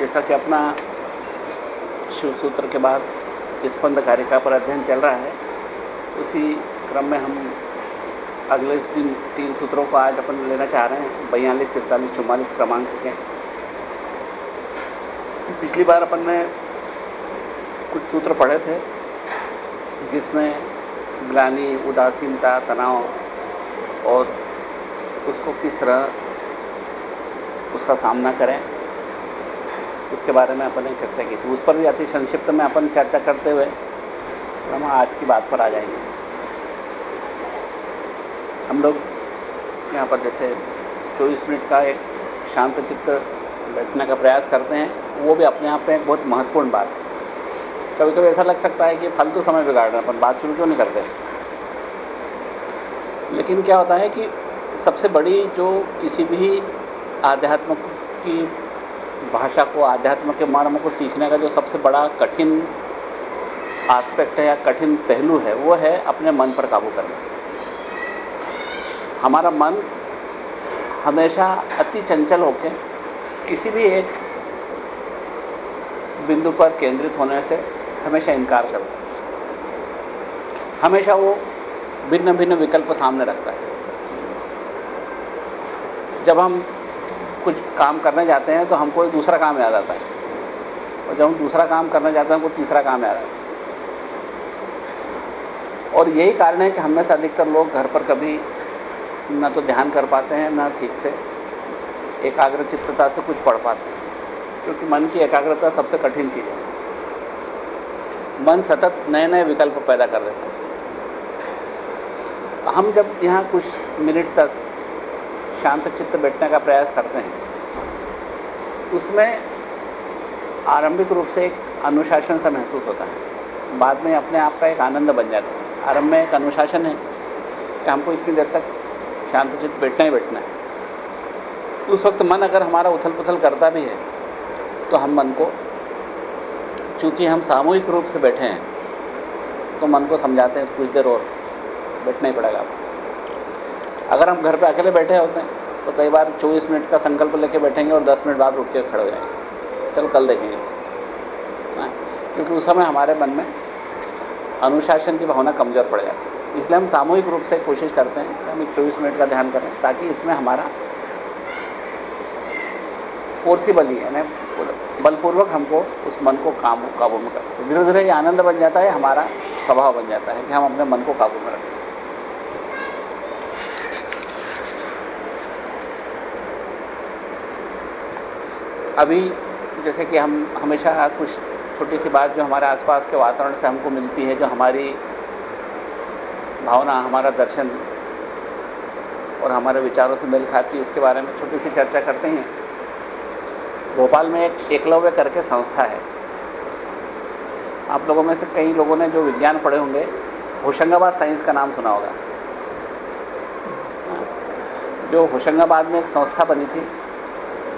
जैसा कि अपना शिव सूत्र के बाद स्पंद कारिका पर अध्ययन चल रहा है। उसी क्रम में हम अगले दिन तीन सूत्रों को आज अपन लेना चाह रहे हैं। बयालीस तिरतालीस चौवालीस क्रमांक के। पिछली बार अपन ने कुछ सूत्र पढ़े थे, जिसमें ग्लानी, उदासीनता, तनाव और उसको किस तरह उसका सामना करें। उसके बारे में अपन ने चर्चा की थी। उस पर भी अति संक्षिप्त में अपन चर्चा करते हुए हम आज की बात पर आ जाएँगे। हम लोग यहाँ पर जैसे 24 मिनट का एक शांत चित्त बैठने का प्रयास करते हैं, वो भी अपने आप में एक बहुत महत्वपूर्ण बात है। कभी कभी ऐसा लग सकता है कि फालतू समय बिगाड़ रहे हैं, अपन बात शुरू क्यों नहीं करते? लेकिन क्या होता है कि सबसे बड़ी जो किसी भी आध्यात्म की भाषा को, आध्यात्म के मर्म को सीखने का जो सबसे बड़ा कठिन आस्पेक्ट है या कठिन पहलू है, वो है अपने मन पर काबू करना। हमारा मन हमेशा अति चंचल होकर किसी भी एक बिंदु पर केंद्रित होने से हमेशा इनकार करता है। हमेशा वो भिन्न भिन्न विकल्प सामने रखता है। जब हम कुछ काम करने जाते हैं तो हमको एक दूसरा काम याद आता है। और जब हम दूसरा काम करने जाते हैं, हमको तीसरा काम याद आता है। और यही कारण है कि हमें से अधिकतर लोग घर पर कभी न तो ध्यान कर पाते हैं, न ठीक से एकाग्र चित्रता से कुछ पढ़ पाते हैं। क्योंकि मन की एकाग्रता सबसे कठिन चीज़ है। मन सतत नए नए विकल्प पैदा कर देता है। हम जब यहाँ कुछ मिनट तक शांत चित्त बैठने का प्रयास करते हैं। उसमें आरंभिक रूप से एक अनुशासन सा महसूस होता है। बाद में अपने आप का एक आनंद बन जाता है। आरंभ में एक अनुशासन है कि हमको इतनी देर तक शांत चित्त बैठना ही बैठना है। उस वक्त मन अगर हमारा उथल पुथल करता भी है तो हम मन को, चूँकि हम सामूहिक रूप से बैठे हैं तो मन को समझाते हैं, कुछ देर और बैठना ही पड़ेगा अगर हम घर पे अकेले बैठे होते हैं तो कई बार 24 मिनट का संकल्प लेके बैठेंगे और 10 मिनट बाद रुक के खड़े हो जाएँगे। चलो कल देखेंगे। हाँ, क्योंकि उस समय हमारे मन में अनुशासन की भावना कमज़ोर पड़ जाती है। इसलिए हम सामूहिक रूप से कोशिश करते हैं कि हम एक चौबीस मिनट का ध्यान करें ताकि इसमें हमारा फोर्सिबली यानी बलपूर्वक हमको उस मन को काम काबू में कर सकते धीरे धीरे ये आनंद बन जाता है हमारा स्वभाव बन जाता है कि हम अपने मन को काबू में रख सकते अभी जैसे कि हम हमेशा कुछ छोटी सी बात जो हमारे आसपास के वातावरण से हमको मिलती है, जो हमारी भावना, हमारा दर्शन और हमारे विचारों से मेल खाती है, उसके बारे में छोटी सी चर्चा करते हैं। भोपाल में एक एकलव्य करके संस्था है। आप लोगों में से कई लोगों ने जो विज्ञान पढ़े होंगे, होशंगाबाद साइंस का नाम सुना होगा। जो होशंगाबाद में एक संस्था बनी थी,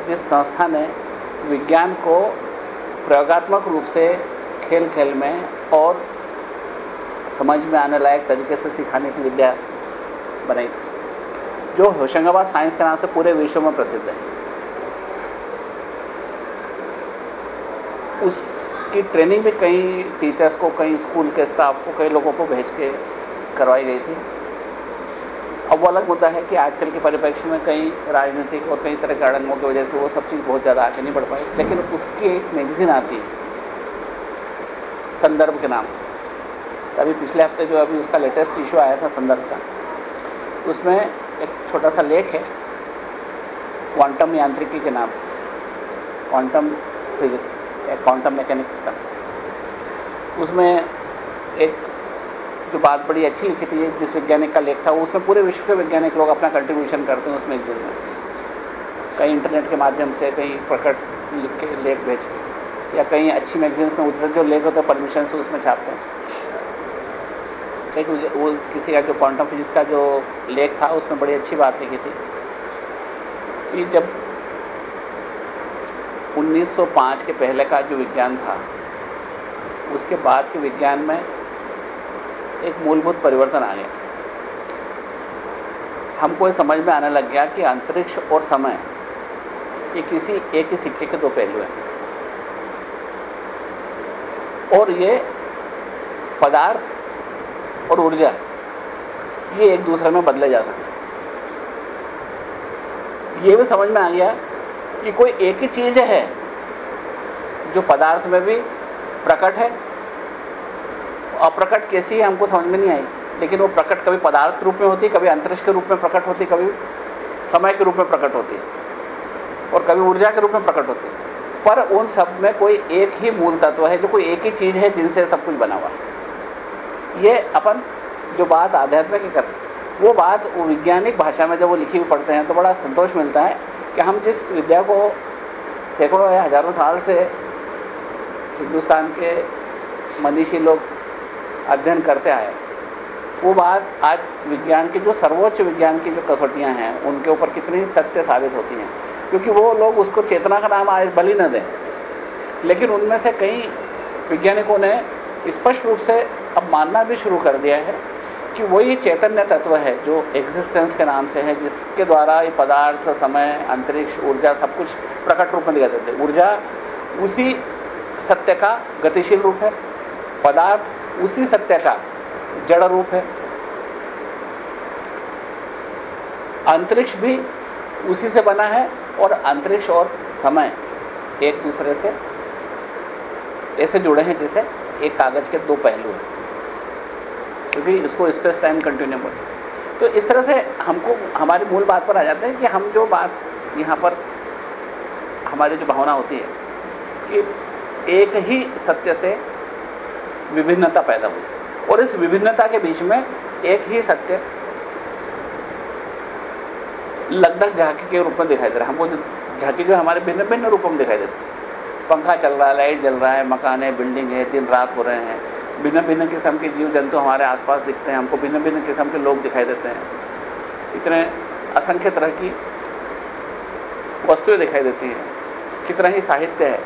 जिस संस्था ने विज्ञान को प्रयोगात्मक रूप से खेल खेल में और समझ में आने लायक तरीके से सिखाने की विद्या बनाई थी। जो होशंगाबाद साइंस के नाम से पूरे विश्व में प्रसिद्ध है। उसकी ट्रेनिंग भी कई टीचर्स को, कई स्कूल के स्टाफ को, कई लोगों को भेज के करवाई गई थी। अब वो अलग मुद्दा है कि आजकल के परिप्रेक्ष्य में कई राजनीतिक और कई तरह के अड़ंगों की वजह से वो सब चीज़ बहुत ज़्यादा आगे नहीं बढ़ पाई। लेकिन उसकी एक मैगजीन आती है, संदर्भ के नाम से। अभी पिछले हफ़्ते जो अभी उसका लेटेस्ट इशू आया था संदर्भ का, उसमें एक छोटा सा लेख है क्वांटम यांत्रिकी के नाम से। क्वांटम फिजिक्स या क्वांटम मैकेनिक्स का। उसमें एक जो बात बड़ी अच्छी लिखी थी, जिस वैज्ञानिक का लेख था उसमें पूरे विश्व के वैज्ञानिक लोग अपना कंट्रीब्यूशन करते हैं उस मैगजीन में। कहीं इंटरनेट के माध्यम से, कहीं प्रकट लिख के, लेख भेज के, या कहीं अच्छी मैगजीन्स में उधर जो लेख होते हैं परमिशन से उसमें छापते हैं। कई वो किसी का जो क्वांटम फिजिक्स का जो लेख था, उसमें बड़ी अच्छी बात लिखी थी कि जब 1905 के पहले का जो विज्ञान था, उसके बाद के विज्ञान में एक मूलभूत परिवर्तन आ गया हमको ये समझ में आने लग गया कि अंतरिक्ष और समय, ये किसी एक ही सिक्के के दो पहलू हैं। और ये पदार्थ और ऊर्जा, ये एक दूसरे में बदले जा सकते ये भी समझ में आ गया कि कोई एक ही चीज़ है जो पदार्थ में भी प्रकट है अप्रकट कैसी है, हमको समझ में नहीं आई। लेकिन वो प्रकट कभी पदार्थ के रूप में होती कभी अंतरिक्ष के रूप में प्रकट होती कभी समय के रूप में प्रकट होती और कभी ऊर्जा के रूप में प्रकट होती पर उन सब में कोई एक ही मूल तत्व है, जो कोई एक ही चीज़ है जिनसे सब कुछ बना हुआ ये अपन जो बात आध्यात्मिक करते वो बात वैज्ञानिक भाषा में जब वो लिखी हुई पढ़ते हैं तो बड़ा संतोष मिलता है कि हम जिस विद्या को सैकड़ों या हज़ारों साल से हिंदुस्तान के मनीषी लोग अध्ययन करते आए। वो बात आज विज्ञान की, जो सर्वोच्च विज्ञान की जो कसौटियाँ हैं, उनके ऊपर कितनी सत्य साबित होती हैं। क्योंकि वो लोग उसको चेतना का नाम आज बलि न दें। लेकिन उनमें से कई वैज्ञानिकों ने स्पष्ट रूप से अब मानना भी शुरू कर दिया है कि वही चैतन्य तत्व है जो एग्जिस्टेंस के नाम से है, जिसके द्वारा ये पदार्थ, समय, अंतरिक्ष, ऊर्जा सब कुछ प्रकट रूप में दिखाई देते ऊर्जा उसी सत्य का गतिशील रूप है। पदार्थ उसी सत्य का जड़ रूप है। अंतरिक्ष भी उसी से बना है और अंतरिक्ष और समय एक दूसरे से ऐसे जुड़े हैं जैसे एक कागज़ के दो पहलू हैं। क्योंकि इसको स्पेस टाइम कंटिन्यू बोलते तो इस तरह से हमको, हमारी मूल बात पर आ जाते हैं कि हम जो बात यहाँ पर, हमारी जो भावना होती है कि एक ही सत्य से विभिन्नता पैदा हुई। और इस विभिन्नता के बीच में एक ही सत्य लगभग झांकी के रूप में दिखाई दे रहा है। हमको झांकी जो हमारे भिन्न भिन्न रूपों में दिखाई देती पंखा चल रहा है, लाइट जल रहा है, मकान है बिल्डिंग है, दिन रात हो रहे हैं। भिन्न भिन्न किस्म के जीव जंतु हमारे आसपास दिखते हैं, हमको भिन्न भिन्न किस्म के लोग दिखाई देते हैं। इतने असंख्य तरह की वस्तुएँ दिखाई देती हैं। कितना ही साहित्य है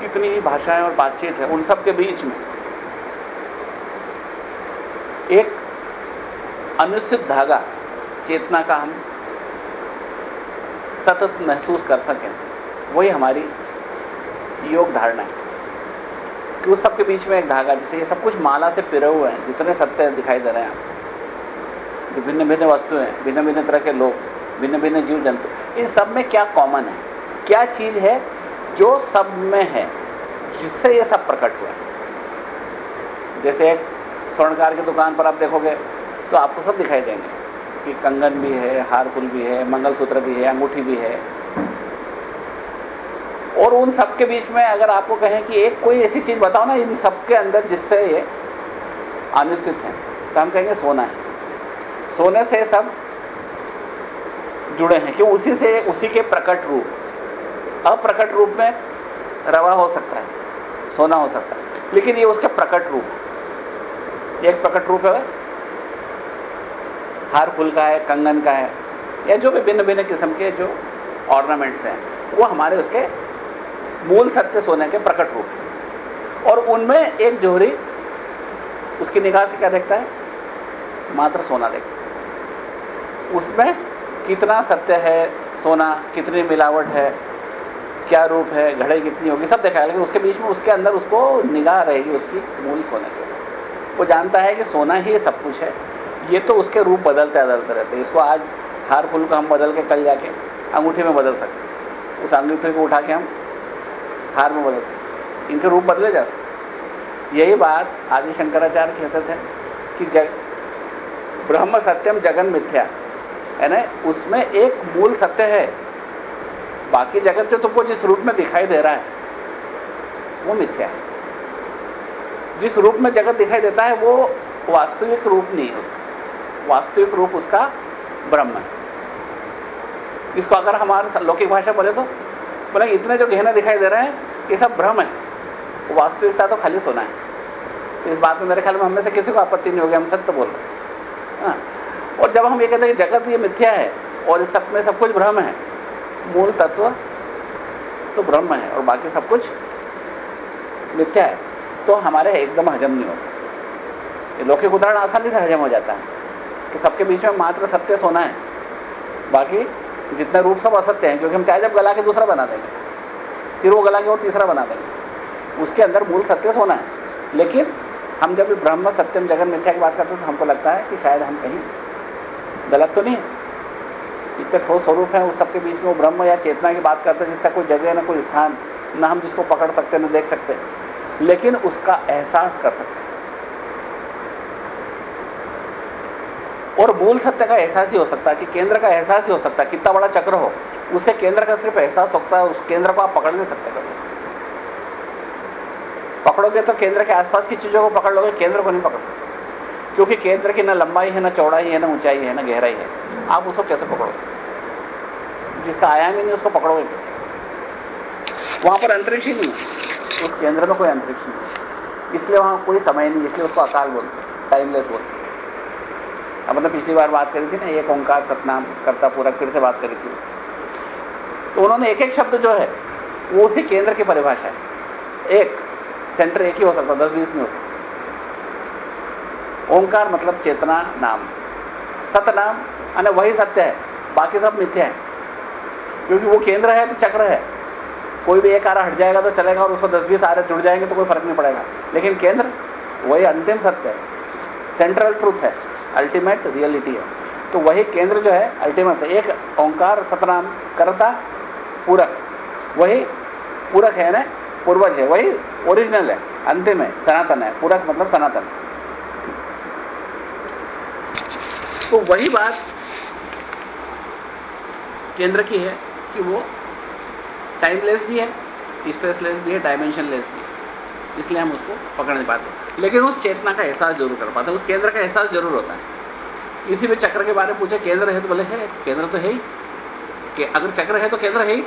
कितनी ही भाषाएँ और बातचीत है उन सब के बीच में। एक अनिश्चित धागा चेतना का हम सतत महसूस कर सकें, वही हमारी योग धारणा है। कि उस सबके बीच में एक धागा, जैसे ये सब कुछ माला से पिरे हुए हैं, जितने सत्य दिखाई दे रहे हैं आपको भिन्न भिन्न वस्तुएँ भिन्न भिन्न तरह के लोग भिन्न भिन्न जीव जंतु इन सब में क्या कॉमन है? क्या चीज़ है जो सब में है, जिससे ये सब प्रकट हुआ है। जैसे एक स्वर्णकार की दुकान पर आप देखोगे तो आपको सब दिखाई देंगे कि कंगन भी है हारफुल भी है, मंगलसूत्र भी है, अंगूठी भी है। और उन सबके बीच में अगर आपको कहें कि एक कोई ऐसी चीज़ बताओ ना, इन सबके अंदर जिससे ये अनिश्चित है तो हम कहेंगे सोना है। सोने से सब जुड़े हैं, क्यों? उसी से, उसी के प्रकट रूप। अप्रकट रूप में रवा हो सकता है, सोना हो सकता है। लेकिन ये उसका प्रकट रूप है। एक प्रकट रूप है हार फूल का है, कंगन का है, या जो भी भिन्न भिन्न किस्म के जो ऑर्नामेंट्स हैं, वो हमारे उसके मूल सत्य सोने के प्रकट रूप और उनमें एक जोहरी उसकी निगाह से क्या देखता है? मात्र सोना देखता है। उसमें कितना सत्य है, सोना, कितनी मिलावट है क्या रूप है, घड़े कितनी होगी, सब देखा लेकिन उसके बीच में उसके अंदर उसको निगाह रहेगी, उसकी मूल सोने के वो जानता है कि सोना ही सब कुछ है। ये तो उसके रूप बदलते बदलते रहते हैं। इसको आज हार फूल को हम बदल के कल जाके अंगूठी में बदल सकते उस अंगूठी को उठा के हम हार में बदल सकते इनके रूप बदले जा सकते यही बात आदि शंकराचार्य कहते थे कि ब्रह्म सत्यम जगन मिथ्या। है ना उसमें एक मूल सत्य है। बाकी जगत जो तुमको जिस रूप में दिखाई दे रहा है, वो मिथ्या है। जिस रूप में जगत दिखाई देता है, वो वास्तविक रूप नहीं है उसका। वास्तविक रूप उसका ब्रह्म है। इसको अगर हमारे लौकिक भाषा बोले तो बोले, इतने जो गहने दिखाई दे रहे हैं, ये सब भ्रम है। वास्तविकता तो खाली सोना है। तो इस बात में मेरे ख्याल में हमें से किसी को आपत्ति नहीं होगी, हम सत्य बोल रहे हैं। और जब हम ये कहते हैं कि जगत ये मिथ्या है, और इस सब में सब कुछ भ्रम है मूल तत्व तो ब्रह्म है और बाकी सब कुछ मिथ्या है। तो हमारे एकदम हजम नहीं होता। ये लौकिक उदाहरण आसानी से हजम हो जाता है कि सबके बीच में मात्र सत्य सोना है। बाकी जितने रूप सब असत्य हैं, क्योंकि हम चाहे जब गला के दूसरा बना देंगे, फिर वो गला के और तीसरा बना देंगे। उसके अंदर मूल सत्य सोना है। लेकिन हम जब ब्रह्म, सत्यम जगन मिथ्या की बात करते हैं तो हमको लगता है कि शायद हम कहीं गलत तो नहीं है। इतने ठोस स्वरूप है, उस सबके बीच में वो ब्रह्म या चेतना की बात करते हैं, जिसका कोई जगह ना कोई स्थान, ना हम जिसको पकड़ सकते, ना देख सकते। लेकिन उसका एहसास कर सकते और मूल सत्य का एहसास ही हो सकता है कि केंद्र का एहसास ही हो सकता है, कितना बड़ा चक्र हो। उसे केंद्र का सिर्फ़ एहसास होता है, उस केंद्र को आप पकड़ नहीं सकते कभी। पकड़ोगे तो केंद्र के आसपास की चीज़ों को पकड़ लोगे, केंद्र को नहीं पकड़ सकते। क्योंकि केंद्र की ना लंबाई है, ना चौड़ाई है, ना ऊंचाई है, ना गहराई है। आप उसको कैसे पकड़ोगे जिसका आयाम ही नहीं, उसको पकड़ोगे कैसे? वहाँ पर अंतरिक्ष ही नहीं है। उस केंद्र में कोई अंतरिक्ष नहीं इसलिए वहाँ कोई समय नहीं, इसलिए उसको अकाल बोलते टाइमलेस बोलते अब मतलब पिछली बार बात करी थी ना, एक ओंकार सतनाम करता पूरा फिर से बात करी थी तो उन्होंने एक एक शब्द जो है, वो उसी केंद्र की परिभाषा है। एक सेंटर एक ही हो सकता, दस बीस नहीं हो सकता। ओंकार मतलब चेतना, नाम। सतनाम, अने वही सत्य है। बाकी सब मिथ्या है। क्योंकि वो केंद्र है तो चक्र है। कोई भी एक आरा हट जाएगा तो चलेगा और उसको दस बीस आरे जुड़ जाएँगे तो कोई फ़र्क नहीं पड़ेगा। लेकिन केंद्र, वही अंतिम सत्य है। सेंट्रल ट्रूथ है। अल्टीमेट रियलिटी है। तो वही केंद्र जो है अल्टीमेट है। एक ओंकार, सतनाम, करता, पूरक। वही पूरक है ना? पूर्वज है। वही ओरिजिनल है। अंतिम है। सनातन है। पूरक मतलब सनातन। तो वही बात केंद्र की है कि वो टाइमलेस भी है स्पेसलेस भी है डायमेंशनलेस भी है। इसलिए हम उसको पकड़ नहीं पाते। लेकिन उस चेतना का एहसास ज़रूर कर पाते। उस केंद्र का एहसास ज़रूर होता है। किसी भी चक्र के बारे में पूछे, केंद्र है तो बोले, है, केंद्र तो है ही। कि अगर चक्र है तो केंद्र है ही।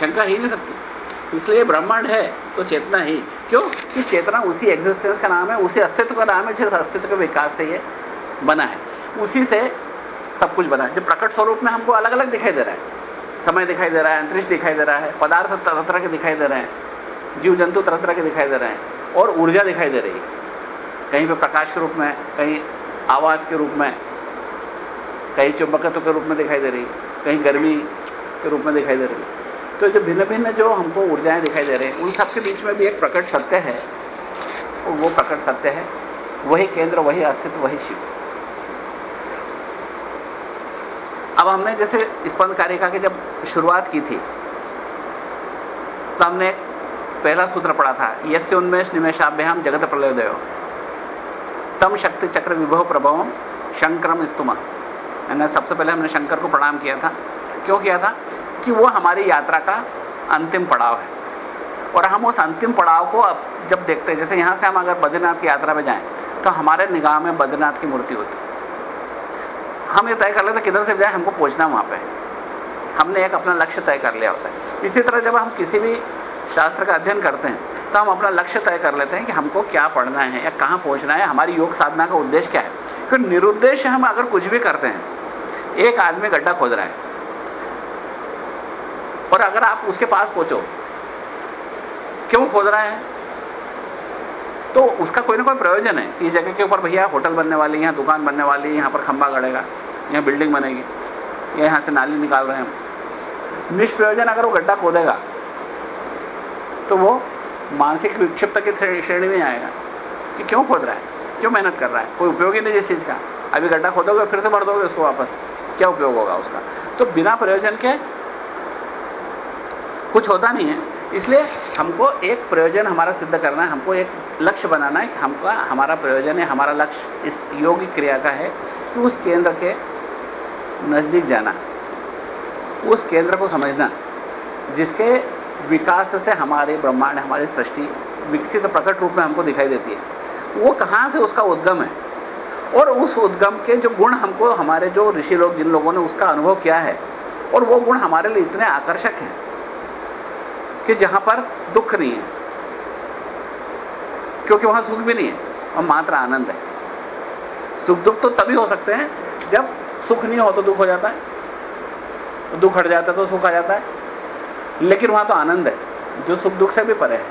शंका ही नहीं सकती इसलिए ब्रह्मांड है तो चेतना ही क्यों? कि चेतना उसी एग्जिस्टेंस का नाम है, उसी अस्तित्व का नाम है, जिस अस्तित्व के विकास से ये बना है। उसी से सब कुछ बना है। जो प्रकट स्वरूप में हमको अलग अलग दिखाई दे रहा है। समय दिखाई दे रहा है, अंतरिक्ष दिखाई दे रहा है, पदार्थ तरह तरह के दिखाई दे रहे हैं जीव जंतु तरह तरह के दिखाई दे रहे हैं, और ऊर्जा दिखाई दे रही है। कहीं पे प्रकाश के रूप में, कहीं आवाज़ के रूप में, कहीं चुंबकत्व के रूप में दिखाई दे रही कहीं गर्मी के रूप में दिखाई दे रही है। तो जो भिन्न भिन्न जो हमको ऊर्जाएँ दिखाई दे रही हैं, उन सबके बीच में भी एक प्रकट सत्य है, और वो प्रकट सत्य है, वही केंद्र, वही अस्तित्व, वही शिव। अब हमने जैसे स्पंद कारिका की जब शुरुआत की थी तो हमने पहला सूत्र पढ़ा था, यस्य उन्मेष निमेशाभ्याम जगत प्रलयोदय। तम शक्ति चक्र विभव प्रभव शंकरम स्तुमा। मैंने सबसे पहले हमने शंकर को प्रणाम किया था। क्यों किया था? कि वो हमारी यात्रा का अंतिम पड़ाव है। और हम उस अंतिम पड़ाव को अब जब देखते हैं, जैसे यहाँ से हम अगर बद्रीनाथ की यात्रा में जाएँ तो हमारे निगाह में बद्रीनाथ की मूर्ति होती। हम ये तय कर लेते किधर से जाए, हमको पहुँचना वहाँ पे। हमने एक अपना लक्ष्य तय कर लिया होता है। इसी तरह जब हम किसी भी शास्त्र का अध्ययन करते हैं तो हम अपना लक्ष्य तय कर लेते हैं कि हमको क्या पढ़ना है या कहाँ पहुँचना है, हमारी योग साधना का उद्देश्य क्या है। फिर निरुद्देश्य हम अगर कुछ भी करते हैं, एक आदमी गड्ढा खोद रहा है, और अगर आप उसके पास पहुंचो, क्यों खोद रहा है? तो उसका कोई ना कोई प्रयोजन है। कि जगह के ऊपर भैया होटल बनने वाली, यहाँ दुकान बनने वाली, यहाँ पर खंबा गड़ेगा, यहाँ बिल्डिंग बनेगी। या यहाँ से नाली निकाल रहे हैं निष्प्रयोजन अगर वो गड्ढा खोदेगा तो वो मानसिक विक्षिप्त की श्रेणी में आएगा कि क्यों खोद रहा है? क्यों मेहनत कर रहा है? कोई उपयोग ही नहीं जिस चीज़ का। अभी गड्ढा खोदोगे, फिर से भर दोगे उसको वापस। क्या उपयोग होगा उसका? तो बिना प्रयोजन के कुछ होता नहीं है। इसलिए हमको एक प्रयोजन हमारा सिद्ध करना है, हमको एक लक्ष्य बनाना है हमको, हमारा प्रयोजन है, हमारा लक्ष्य इस योगी क्रिया का है कि उस केंद्र के नज़दीक जाना, उस केंद्र को समझना, जिसके विकास से हमारे ब्रह्मांड, हमारी सृष्टि विकसित प्रकट रूप में हमको दिखाई देती है। वो कहाँ से उसका उद्गम है? और उस उद्गम के जो गुण हमको, हमारे जो ऋषि लोग, जिन लोगों ने उसका अनुभव किया है, और वो गुण हमारे लिए इतने आकर्षक हैं। कि जहाँ पर दुख नहीं है, क्योंकि वहाँ सुख भी नहीं है, और मात्र आनंद है। सुख दुख तो तभी हो सकते हैं, जब सुख नहीं हो तो दुख हो जाता है। दुख हट जाता है तो सुख आ जाता है। लेकिन वहाँ तो आनंद है, जो सुख दुख से भी परे है।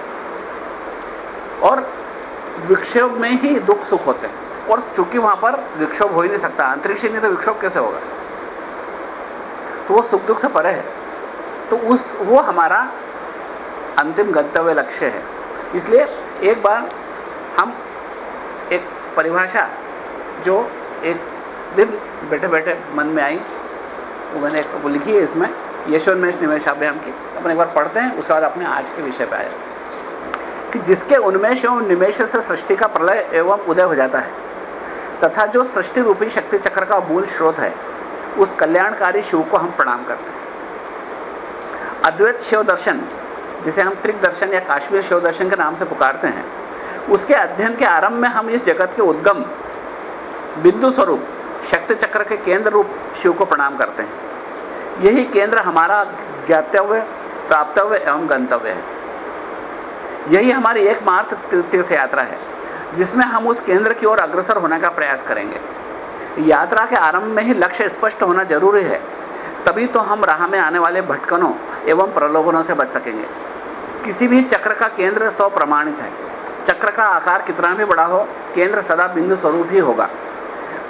और विक्षोभ में ही दुख सुख होते हैं। और चूँकि वहाँ पर विक्षोभ हो ही नहीं सकता, अंतरिक्ष नहीं तो विक्षोभ कैसे होगा? तो वो सुख दुख से परे है। तो उस, वो हमारा अंतिम गंतव्य लक्ष्य है। इसलिए एक बार हम एक परिभाषा जो एक दिन बैठे बैठे मन में आई, वो मैंने एक वो लिखी है इसमें यशोन्मेष निमेशाभ्याम की। अपन एक बार पढ़ते हैं, उसके बाद अपने आज के विषय पर आ जाते हैं। कि जिसके उन्मेष एवं निमेश से सृष्टि का प्रलय एवं उदय हो जाता है, तथा जो सृष्टि रूपी शक्ति चक्र का मूल स्रोत है, उस कल्याणकारी शिव को हम प्रणाम करते हैं। अद्वैत शिव दर्शन जिसे हम त्रिक दर्शन या काश्मीर शिव दर्शन के नाम से पुकारते हैं, उसके अध्ययन के आरंभ में हम इस जगत के उद्गम, बिंदु स्वरूप, शक्ति चक्र के केंद्र रूप शिव को प्रणाम करते हैं। यही केंद्र हमारा ज्ञातव्य, प्राप्तव्य एवं गंतव्य है। यही हमारी एकमात्र तीर्थ यात्रा है, जिसमें हम उस केंद्र की ओर अग्रसर होने का प्रयास करेंगे। यात्रा के आरंभ में ही लक्ष्य स्पष्ट होना ज़रूरी है तभी तो हम राह में आने वाले भटकनों एवं प्रलोभनों से बच सकेंगे। किसी भी चक्र का केंद्र सौ प्रमाणित है। चक्र का आकार कितना भी बड़ा हो, केंद्र सदा बिंदु स्वरूप ही होगा।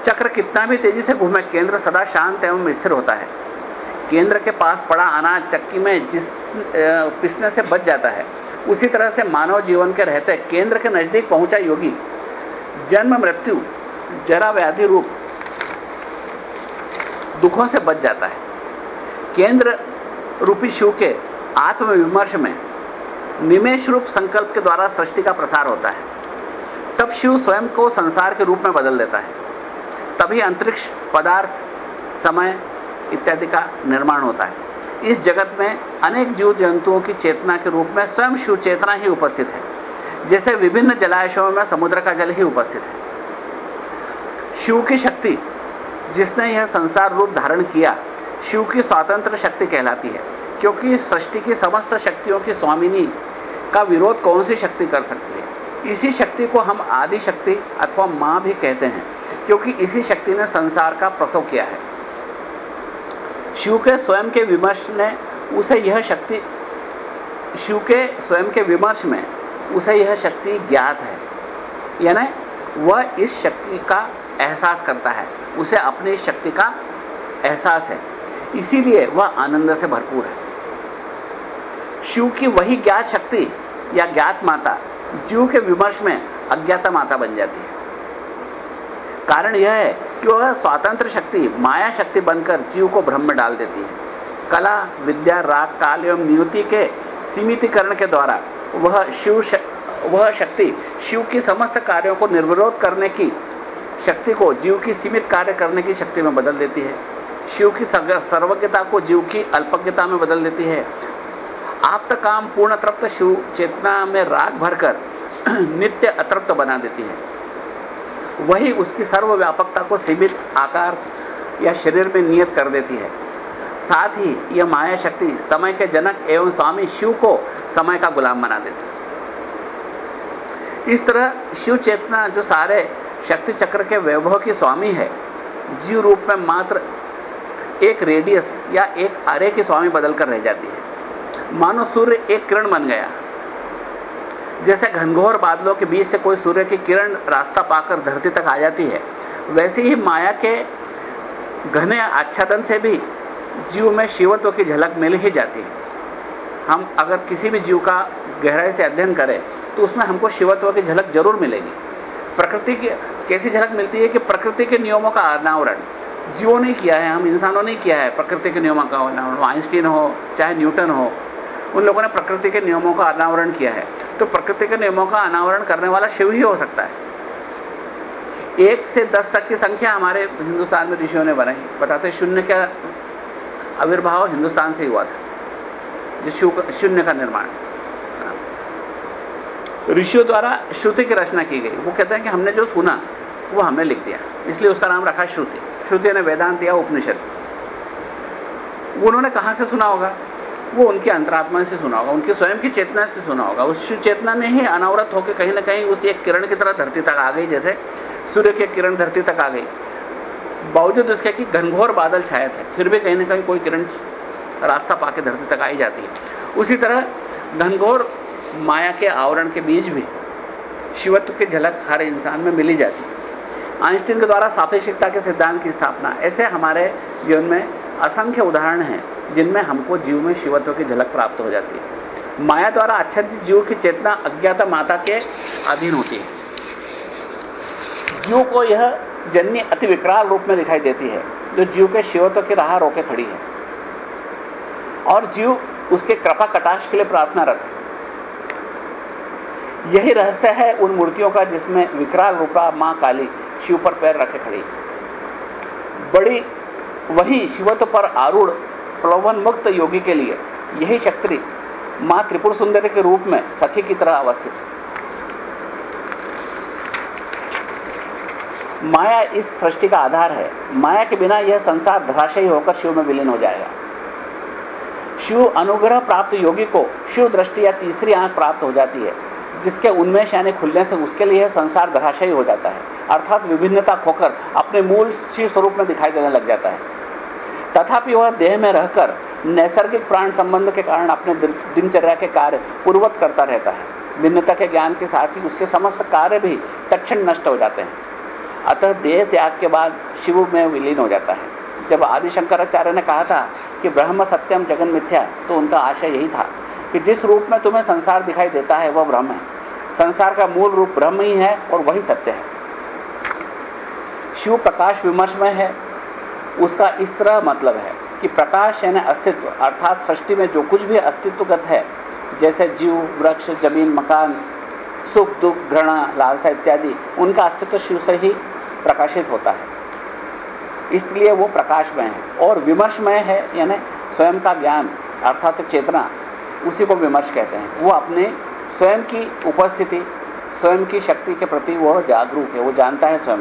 चक्र कितना भी तेज़ी से घूमे, केंद्र सदा शांत एवं स्थिर होता है। केंद्र के पास पड़ा अनाज चक्की में जिस पिसने से बच जाता है, उसी तरह से मानव जीवन के रहते केंद्र के नज़दीक पहुँचा योगी। जन्म, मृत्यु जरा व्याधि रूप, दुखों से बच जाता है। केंद्र रूपी शिव के आत्मविमर्श में निमेश रूप संकल्प के द्वारा सृष्टि का प्रसार होता है। तब शिव स्वयं को संसार के रूप में बदल देता है। तभी अंतरिक्ष, पदार्थ, समय इत्यादि का निर्माण होता है। इस जगत में अनेक जीव जंतुओं की चेतना के रूप में स्वयं शिव चेतना ही उपस्थित है। जैसे विभिन्न जलाशयों में समुद्र का जल ही उपस्थित है। शिव की शक्ति जिसने यह संसार रूप धारण किया शिव की स्वतंत्र शक्ति कहलाती है, क्योंकि सृष्टि की समस्त शक्तियों की स्वामिनी का विरोध कौन सी शक्ति कर सकती है? इसी शक्ति को हम आदि शक्ति अथवा माँ भी कहते हैं, क्योंकि इसी शक्ति ने संसार का प्रसव किया है। शिव के स्वयं के विमर्श ने उसे यह शक्ति, शिव के स्वयं के विमर्श में उसे यह शक्ति ज्ञात है। यानी वह इस शक्ति का एहसास करता है, उसे अपनी शक्ति का एहसास है। इसीलिए वह आनंद से भरपूर है। शिव की वही ज्ञात शक्ति या ज्ञात माता, जीव के विमर्श में अज्ञाता माता बन जाती है। कारण यह है कि वह स्वतंत्र शक्ति, माया शक्ति बनकर जीव को भ्रम में डाल देती है। कला, विद्या, राग काल एवं नियुति के सीमितीकरण के द्वारा वह शिव श... वह शक्ति शिव की समस्त कार्यों को निर्विरोध करने की शक्ति को, जीव की सीमित कार्य करने की शक्ति में बदल देती है। शिव की सर्वज्ञता को जीव की अल्पज्ञता में बदल देती है। आप तक काम पूर्ण तृप्त शिव चेतना में राग भरकर नित्य अतृप्त बना देती है। वही उसकी सर्वव्यापकता को सीमित आकार या शरीर में नियत कर देती है। साथ ही यह माया शक्ति समय के जनक एवं स्वामी शिव को समय का गुलाम बना देती है। इस तरह शिव चेतना जो सारे शक्ति चक्र के वैभव की स्वामी है, जीव रूप में मात्र एक रेडियस या एक आरे की स्वामी बदलकर रह जाती है। मानो सूर्य एक किरण बन गया। जैसे घनघोर बादलों के बीच से कोई सूर्य की किरण रास्ता पाकर धरती तक आ जाती है, वैसे ही माया के घने आच्छादन से भी जीव में शिवत्व की झलक मिल ही जाती है। हम अगर किसी भी जीव का गहराई से अध्ययन करें तो उसमें हमको शिवत्व की झलक ज़रूर मिलेगी। प्रकृति की, कैसी झलक मिलती है कि प्रकृति के नियमों का अनावरण जीवों ने किया है, हम इंसानों ने किया है, प्रकृति के नियमों का आइंस्टीन हो, चाहे न्यूटन हो, उन लोगों ने प्रकृति के नियमों का अनावरण किया है। तो प्रकृति के नियमों का अनावरण करने वाला शिव ही हो सकता है। एक से दस तक की संख्या हमारे हिंदुस्तान में ऋषियों ने बनाई। बताते शून्य का आविर्भाव हिंदुस्तान से हुआ था, जो शून्य का निर्माण। ऋषियों द्वारा श्रुति की रचना की गई। वो कहते हैं कि हमने जो सुना वो हमने लिख दिया। इसलिए उसका नाम रखा श्रुति। श्रुति ने वेदांत या उपनिषद। उन्होंने कहाँ से सुना होगा? वो उनकी अंतरात्मा से सुना होगा, उनकी स्वयं की चेतना से सुना होगा। उस चेतना ने ही अनावरत होकर कहीं ना कहीं उस एक किरण की तरह धरती तक आ गई, जैसे सूर्य की किरण धरती तक आ गई। बावजूद उसके कि घनघोर बादल छाए थे, फिर भी कहीं ना कहीं कोई किरण रास्ता पाके धरती तक आई जाती है। उसी तरह घनघोर माया के आवरण के बीच भी शिवत्व की झलक हर इंसान में मिली जाती है। आइंस्टीन के द्वारा सापेक्षिकता के सिद्धांत की स्थापना। ऐसे हमारे जीवन में असंख्य उदाहरण हैं, जिनमें हमको जीव में शिवत्व की झलक प्राप्त हो जाती है। माया द्वारा आच्छादित जीव की चेतना अज्ञाता माता के अधीन होती है। जीव को यह जननी अति विकराल रूप में दिखाई देती है, जो जीव के शिवत्व की राह रोके खड़ी है। और जीव उसके कृपा कटाक्ष के लिए प्रार्थनारत है। यही रहस्य है उन मूर्तियों का जिसमें विकराल रूपा माँ काली शिव पर पैर रखे खड़ी। बड़ी, वही शिवत्व पर आरूढ़, प्रलोभन मुक्त योगी के लिए, यही शक्ति माँ त्रिपुर सुंदरी के रूप में सखी की तरह अवस्थित। माया इस सृष्टि का आधार है। माया के बिना यह संसार धराशयी होकर शिव में विलीन हो जाएगा। शिव अनुग्रह प्राप्त योगी को शिव दृष्टि या तीसरी आँख प्राप्त हो जाती है। जिसके उन्मेष यानी खुलने से उसके लिए संसार धराशयी हो जाता है। अर्थात विभिन्नता खोकर अपने मूल शिव स्वरूप में दिखाई देने लग जाता है। तथापि वह देह में रहकर नैसर्गिक प्राण संबंध के कारण अपने दिनचर्या के कार्य पूर्वत करता रहता है। भिन्नता के ज्ञान के साथ ही उसके समस्त कार्य भी तक्षण नष्ट हो जाते हैं। अतः देह त्याग के बाद शिव में विलीन हो जाता है। जब आदि शंकराचार्य ने कहा था कि ब्रह्म सत्यम जगन मिथ्या तो उनका आशय यही था। कि जिस रूप में तुम्हें संसार दिखाई देता है, वह ब्रह्म है। संसार का मूल रूप ब्रह्म ही है और वही सत्य है। शिव प्रकाश विमर्श में है। उसका इस तरह मतलब है कि प्रकाश यानी अस्तित्व, अर्थात सृष्टि में जो कुछ भी अस्तित्वगत है, जैसे जीव, वृक्ष, ज़मीन, मकान, सुख, दुख, घृणा, लालसा इत्यादि, उनका अस्तित्व शिव से ही प्रकाशित होता है। इसलिए वो प्रकाशमय है और विमर्शमय है, यानी स्वयं का ज्ञान, अर्थात चेतना उसी को विमर्श कहते हैं। वो अपने स्वयं की उपस्थिति, स्वयं की शक्ति के प्रति वह जागरूक है, वो जानता है स्वयं।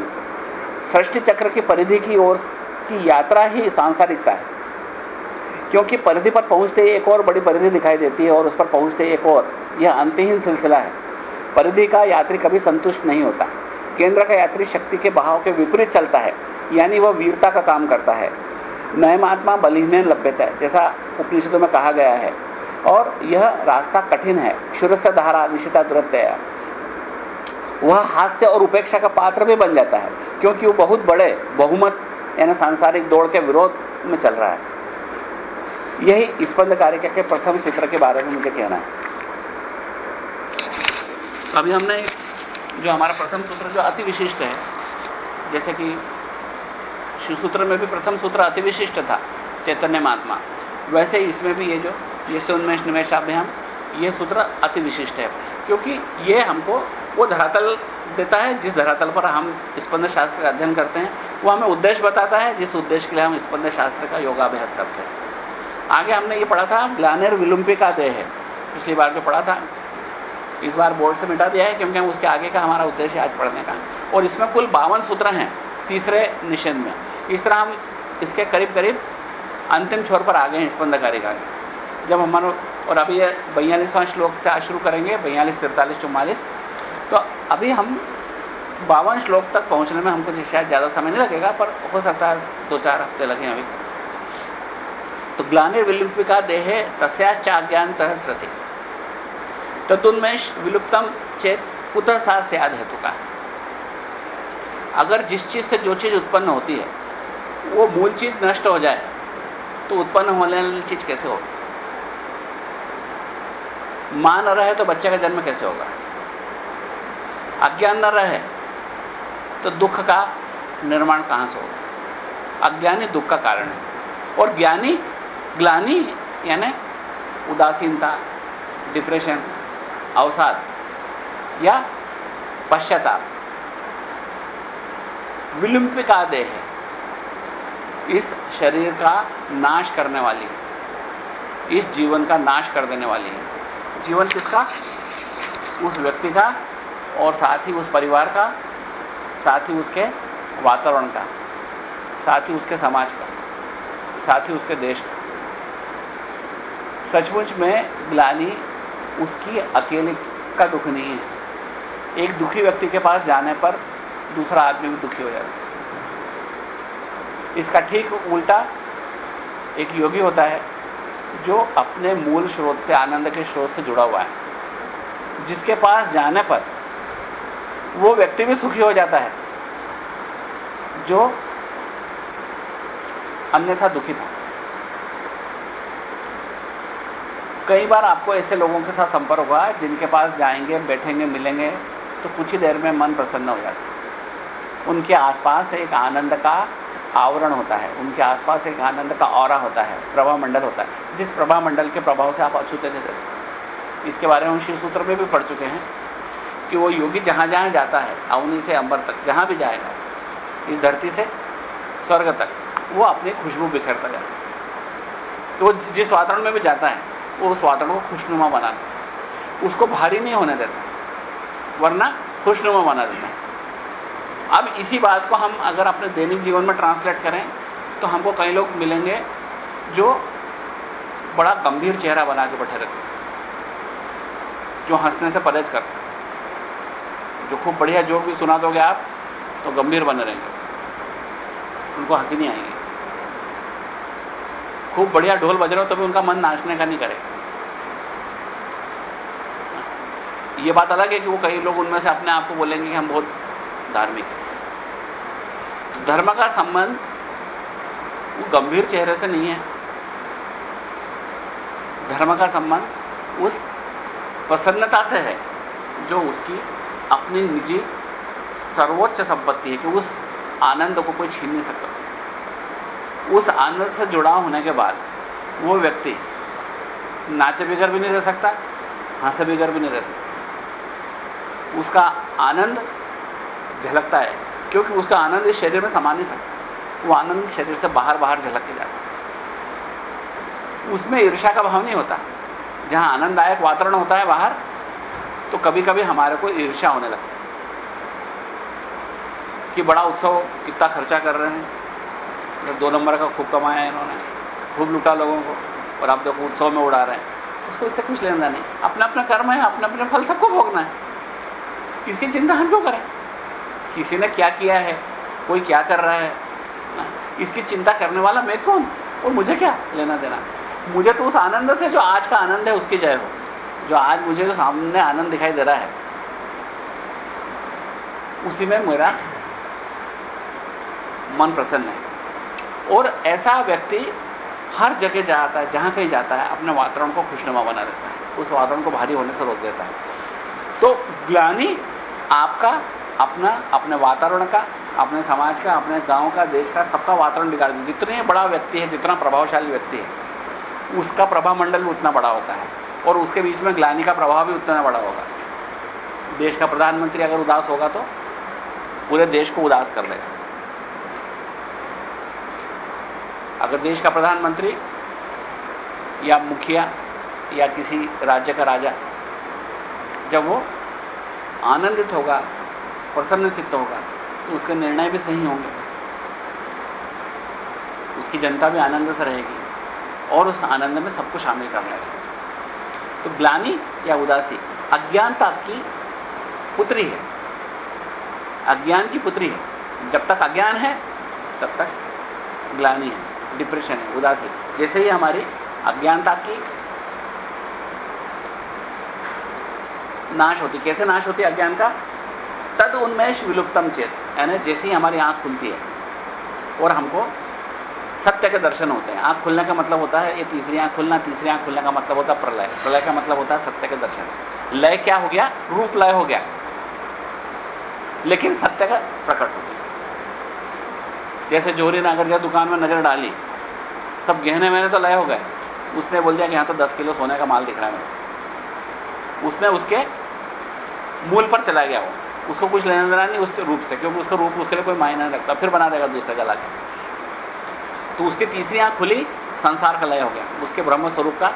सृष्टि चक्र की परिधि की ओर की यात्रा ही सांसारिकता है। क्योंकि परिधि पर पहुँचते ही एक और बड़ी परिधि दिखाई देती है और उस पर पहुँचते ही एक और। यह अंतहीन सिलसिला है। परिधि का यात्री कभी संतुष्ट नहीं होता। केंद्र का यात्री शक्ति के बहाव के विपरीत चलता है, यानी वह वीरता का काम करता है। नयमात्मा बलिहीन लभ्यता है, जैसा उपनिषदों में कहा गया है। और यह रास्ता कठिन है। क्षुरस्य धारा निशिता दुरत्या। वह हास्य और उपेक्षा का पात्र भी बन जाता है, क्योंकि वो बहुत बड़े, बहुमत, यानी सांसारिक दौड़ के विरोध में चल रहा है। यही स्पंद कारिका के प्रथम चित्र के बारे में मुझे कहना है। अभी हमने जो हमारा प्रथम सूत्र, जो अति विशिष्ट है, जैसे कि शिव सूत्र में भी प्रथम सूत्र अति विशिष्ट था, चैतन्य महात्मा। वैसे इसमें भी ये जो ये से उन्मेष निमेशाभ्याम ये सूत्र अति विशिष्ट है, क्योंकि ये हमको, वो धरातल देता है, जिस धरातल पर हम स्पंद शास्त्र का अध्ययन करते हैं, वो हमें उद्देश्य बताता है, जिस उद्देश्य के लिए हम स्पंद शास्त्र का योगाभ्यास करते हैं। आगे हमने ये पढ़ा था ग्लानेर विलुम्पी का देह है, पिछली बार जो पढ़ा था, इस बार बोर्ड से मिटा दिया है, क्योंकि हम उसके आगे का हमारा उद्देश्य आज पढ़ने का। और इसमें कुल बावन सूत्र हैं, तीसरे निषेध में। इस तरह हम इसके करीब करीब अंतिम छोर पर आ गए हैं, स्पंदकारी का। जब हमारा और अभी बयालीसवां श्लोक से आज शुरू करेंगे, बयालीस, तिरतालीस, चौवालीस तो अभी हम बावन श्लोक तक पहुँचने में हमको शायद ज़्यादा समय नहीं लगेगा, पर हो सकता है दो चार हफ़्ते लगे अभी। तो ग्लाने विलुप्पिका देहे तस्याचाज्ञान सहस्रति तदुन्मेष विलुप्तम चेत कुतः सा हेतु का अगर जिस चीज़ से जो चीज़ उत्पन्न होती है, वो मूल चीज़ नष्ट हो जाए तो उत्पन्न होने वाली चीज़ कैसे हो माँ न रहे तो बच्चे का जन्म कैसे होगा? अज्ञान न रहे तो दुख का निर्माण कहाँ से होगा? अज्ञानी दुख का कारण है। और ज्ञानी, ग्लानी, यानी उदासीनता डिप्रेशन अवसाद, या पश्चाताप। विलुम्पिका देह है। इस शरीर का नाश करने वाली है। इस जीवन का नाश कर देने वाली है। जीवन किसका? उस व्यक्ति का और साथ ही उस परिवार का, साथ ही उसके वातावरण का, साथ ही उसके समाज का, साथ ही उसके देश का। सचमुच में ग्लानी उसकी अकेले का दुख नहीं है। एक दुखी व्यक्ति के पास जाने पर दूसरा आदमी भी दुखी हो जाता है। इसका ठीक उल्टा एक योगी होता है। जो अपने मूल स्रोत से, आनंद के स्रोत से जुड़ा हुआ है, जिसके पास जाने पर वो व्यक्ति भी सुखी हो जाता है, जो अन्यथा दुखी था। कई बार आपको ऐसे लोगों के साथ संपर्क हुआ जिनके पास जाएँगे, बैठेंगे, मिलेंगे तो कुछ ही देर में मन प्रसन्न हो जाता उनके आसपास एक आनंद का आवरण होता है, उनके आसपास एक आनंद का और होता है प्रभा मंडल होता है। जिस प्रभा मंडल के प्रभाव से आप अछूते नहीं रह सकते। इसके बारे में हम शिव सूत्र में भी पढ़ चुके हैं कि वो योगी जहाँ जहाँ जाता है अवनी से अंबर तक, जहाँ भी जाएगा, इस धरती से स्वर्ग तक, वो अपनी खुशबू बिखेरता जाता है। तो वो जिस वातावरण में भी जाता है, वो उस वातावरण को खुशनुमा बनाता है। उसको भारी नहीं होने देता वरना खुशनुमा बना देता है। अब इसी बात को हम अगर अपने दैनिक जीवन में ट्रांसलेट करें तो हमको कई लोग मिलेंगे जो बड़ा गंभीर चेहरा बना के बैठे रहते जो हंसने से परहेज करते जो खूब बढ़िया जोक भी सुना दोगे आप तो गंभीर बने रहेंगे। उनको हँसी नहीं आएगी। खूब बढ़िया ढोल बज रहे हो, तभी उनका मन नाचने का नहीं करेगा ये बात अलग है कि वो कई लोग उनमें से अपने आप को बोलेंगे कि हम बहुत धार्मिक। तो धर्म का संबंध वो गंभीर चेहरे से नहीं है। धर्म का संबंध उस प्रसन्नता से है, जो उसकी अपनी निजी सर्वोच्च संपत्ति है कि उस आनंद को कोई छीन नहीं सकता। उस आनंद से जुड़ा होने के बाद वो व्यक्ति नाचे बिगड़ भी नहीं रह सकता, हंसे बिगड़ भी नहीं रह सकता। उसका आनंद झलकता है, क्योंकि उसका आनंद इस शरीर में समा नहीं सकता वो आनंद शरीर से बाहर बाहर झलक के जाता उसमें ईर्षा का भाव नहीं होता। जहाँ आनंददायक वातावरण होता है बाहर तो कभी कभी हमारे को ईर्षा होने लगती कि बड़ा उत्सव, कितना खर्चा कर रहे हैं। तो दो नंबर का खूब कमाया है इन्होंने। खूब लुटा लोगों को, और आप देखो उत्सव में उड़ा रहे हैं। उसको इससे कुछ लेना नहीं। अपना अपना कर्म है अपने अपने फल सबको भोगना है। इसकी चिंता हम क्यों करें? किसी ने क्या किया है? कोई क्या कर रहा है? इसकी चिंता करने वाला मैं कौन? और मुझे क्या लेना देना? मुझे तो उस आनंद से जो आज का आनंद है उसकी जय हो। जो आज मुझे जो सामने आनंद दिखाई दे रहा है, उसी में मेरा मन प्रसन्न है। और ऐसा व्यक्ति हर जगह जाता है, जहाँ कहीं जाता है, अपने वातावरण को खुशनुमा बना देता है। उस वातावरण को भारी होने से रोक देता है। तो ग्लानी आपका अपना, अपने वातावरण का, अपने समाज का, अपने गाँव का, देश का, सबका वातावरण बिगाड़ दे। जितने बड़ा व्यक्ति है, जितना प्रभावशाली व्यक्ति है, उसका प्रभाव मंडल भी उतना बड़ा होता है। और उसके बीच में ग्लानी का प्रभाव भी उतना बड़ा होगा। देश का प्रधानमंत्री अगर उदास होगा तो पूरे देश को उदास कर देगा। अगर देश का प्रधानमंत्री या मुखिया या किसी राज्य का राजा, जब वो आनंदित होगा प्रसन्न चित्त होगा। तो उसके निर्णय भी सही होंगे। उसकी जनता भी आनंद से रहेगी और उस आनंद में सबको शामिल कर लेगा तो ग्लानी या उदासी अज्ञानता की पुत्री है। अज्ञान की पुत्री है। जब तक अज्ञान है, तब तक ग्लानी है डिप्रेशन है, उदासी जैसे ही हमारी अज्ञानता की नाश होती, कैसे नाश होती अज्ञान का? तद उन्मेष विलुप्तम चेत, यानी जैसे ही हमारी आँख खुलती है। और हमको सत्य के दर्शन होते हैं। आँख खुलने का मतलब होता है, ये तीसरी आँख खुलना, तीसरी आँख खुलने का मतलब होता है प्रलय। प्रलय का मतलब होता है सत्य के दर्शन। लय क्या हो गया? रूप लय हो गया। लेकिन सत्य का प्रकट हो गया। जैसे जोरी नागर गया दुकान में नज़र डाली, सब गहने मैंने तो लय हो गए। उसने बोल दिया कि यहाँ तो दस किलो सोने का माल दिख रहा है मेरे उसने उसके मूल पर चला गया वो। उसको कुछ लेना देना नहीं, उस रूप से, क्योंकि उसका रूप उसके लिए कोई मायना नहीं रखता, फिर बना देगा दूसरे का। लाके तो उसकी तीसरी आँख खुली, संसार का लय हो गया। उसके ब्रह्म स्वरूप का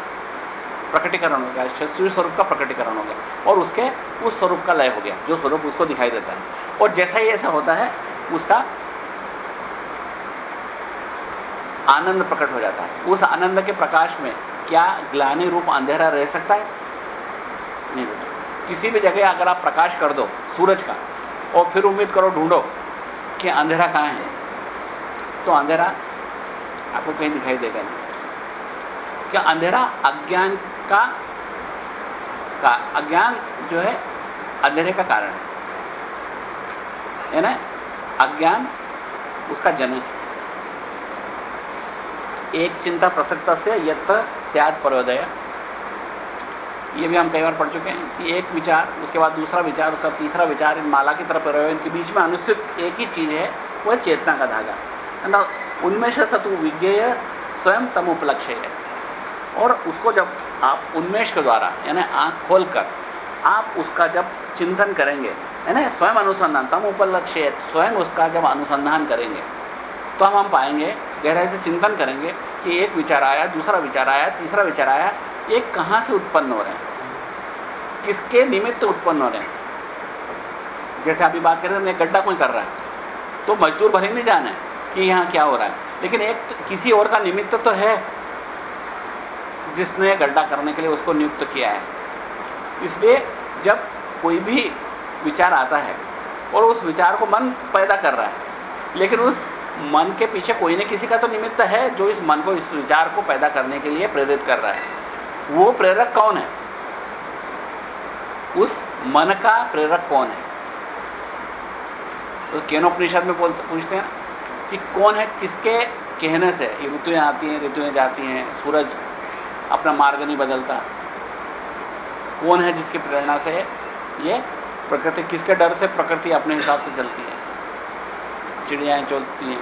प्रकटीकरण हो गया शिव स्वरूप का प्रकटीकरण हो गया, और उसके उस स्वरूप का लय हो गया, जो स्वरूप उसको दिखाई देता है। और जैसा ही ऐसा होता है, उसका आनंद प्रकट हो जाता है। उस आनंद के प्रकाश में क्या ग्लानी रूप अंधेरा रह सकता है? नहीं रह सकता। किसी भी जगह अगर आप प्रकाश कर दो सूरज का और फिर उम्मीद करो ढूंढो कि अंधेरा कहाँ है तो अंधेरा आपको कहीं दिखाई देगा नहीं। क्या अंधेरा अज्ञान का, का अज्ञान जो है अंधेरे का कारण है। ना? अज्ञान उसका जनक है। एक चिंता प्रसक्त से यत सद परोदय ये भी हम कई बार पढ़ चुके हैं कि एक विचार, उसके बाद दूसरा विचार, उसका तीसरा विचार, इन माला की तरफ़ रहे इनके बीच में अनुस्थित एक ही चीज़ है वह चेतना का धागा। उनमें से सतु विज्ञेय स्वयं तम उपलक्ष्य है। और उसको जब आप उन्मेष के द्वारा, यानी आँख खोलकर, आप उसका जब चिंतन करेंगे, यानी स्वयं अनुसंधान तम उपलक्ष्य है, स्वयं उसका जब अनुसंधान करेंगे तो हम हम पाएँगे, गहराई से चिंतन करेंगे कि एक विचार आया, दूसरा विचार आया, तीसरा विचार आया ये कहाँ से उत्पन्न हो रहे हैं? किसके निमित्त उत्पन्न हो रहे हैं? जैसे अभी बात करें तो गड्ढा कोई कर रहा है? तो मजदूर भले नहीं जाना है कि यहाँ क्या हो रहा है। लेकिन एक तो, किसी और का निमित्त तो है जिसने गड्ढा करने के लिए उसको नियुक्त किया है। इसलिए जब कोई भी विचार आता है और उस विचार को मन पैदा कर रहा है लेकिन उस मन के पीछे कोई ना किसी का तो निमित्त है जो इस मन को इस विचार को पैदा करने के लिए प्रेरित कर रहा है। वो प्रेरक कौन है? उस मन का प्रेरक कौन है? तो केनोपनिषद में बोलते, पूछते हैं कि कौन है, किसके कहने से? ये ऋतुएँ आती हैं, ऋतुएँ जाती हैं, सूरज अपना मार्ग नहीं बदलता। कौन है जिसकी प्रेरणा से ये प्रकृति, किसके डर से प्रकृति अपने हिसाब से चलती है? चिड़ियाएँ चलती हैं,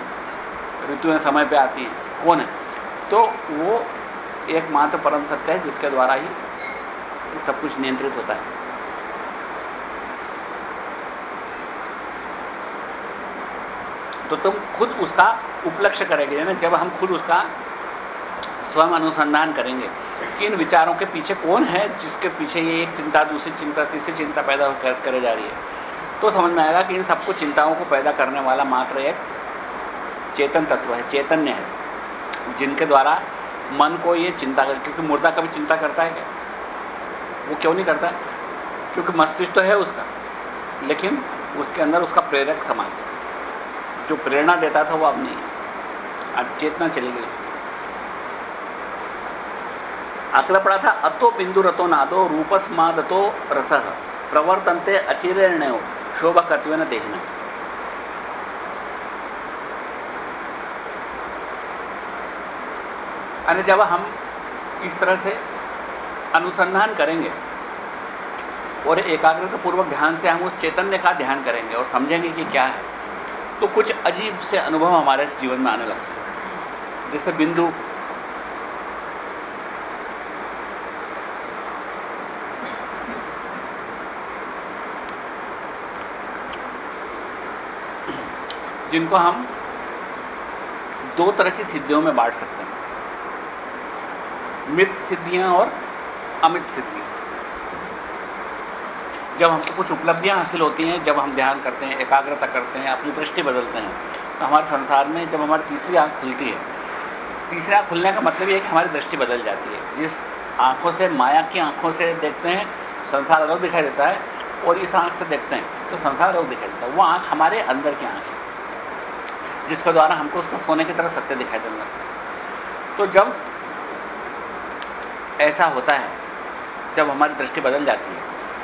ऋतुएँ समय पे आती हैं, कौन है? तो वो एकमात्र परम सत्य है, जिसके द्वारा ही सब कुछ नियंत्रित होता है। तो तुम खुद उसका उपलक्ष्य करेंगे, यानी जब हम खुद उसका स्वयं अनुसंधान करेंगे, कि इन विचारों के पीछे कौन है, जिसके पीछे ये एक चिंता, दूसरी चिंता, तीसरी चिंता पैदा करे जा रही है। तो समझ में आएगा कि इन सबको चिंताओं को पैदा करने वाला मात्र एक चेतन तत्व है, चैतन्य है, जिनके द्वारा मन को ये चिंता कर, क्योंकि मुर्दा कभी चिंता करता है क्या? वो क्यों नहीं करता? है क्योंकि मस्तिष्क तो है उसका। लेकिन उसके अंदर उसका प्रेरक समाज जो प्रेरणा देता था वो अब नहीं अब चेतना चली गई। अगला पड़ा था, अतो बिंदु रतो नादो, रूपस्मादतो रस। प्रवर्तनते अचिरेण्य शोभा करते हुए न देखना यानी जब हम इस तरह से अनुसंधान करेंगे और एकाग्रता पूर्वक ध्यान से हम उस चैतन्य का ध्यान करेंगे और समझेंगे कि क्या है। तो कुछ अजीब से अनुभव हमारे जीवन में आने लगते हैं। जैसे बिंदु जिनको हम दो तरह की सिद्धियों में बांट सकते हैं। मित सिद्धियाँ और अमित सिद्धियाँ। जब हमको कुछ उपलब्धियाँ हासिल होती हैं, जब हम ध्यान करते हैं, एकाग्रता करते हैं, अपनी दृष्टि बदलते हैं तो हमारे संसार में जब हमारी तीसरी आँख खुलती है, तीसरी आँख खुलने का मतलब यह है कि हमारी दृष्टि बदल जाती है। जिस आँखों से, माया की आँखों से देखते हैं, संसार अलग दिखाई देता है, और इस आँख से देखते हैं तो संसार अलग दिखाई देता है। वो आँख हमारे अंदर की आँख है, जिसके द्वारा हमको उसको सोने की तरह सत्य दिखाई देने लगता है। तो जब ऐसा होता है, जब हमारी दृष्टि बदल जाती है।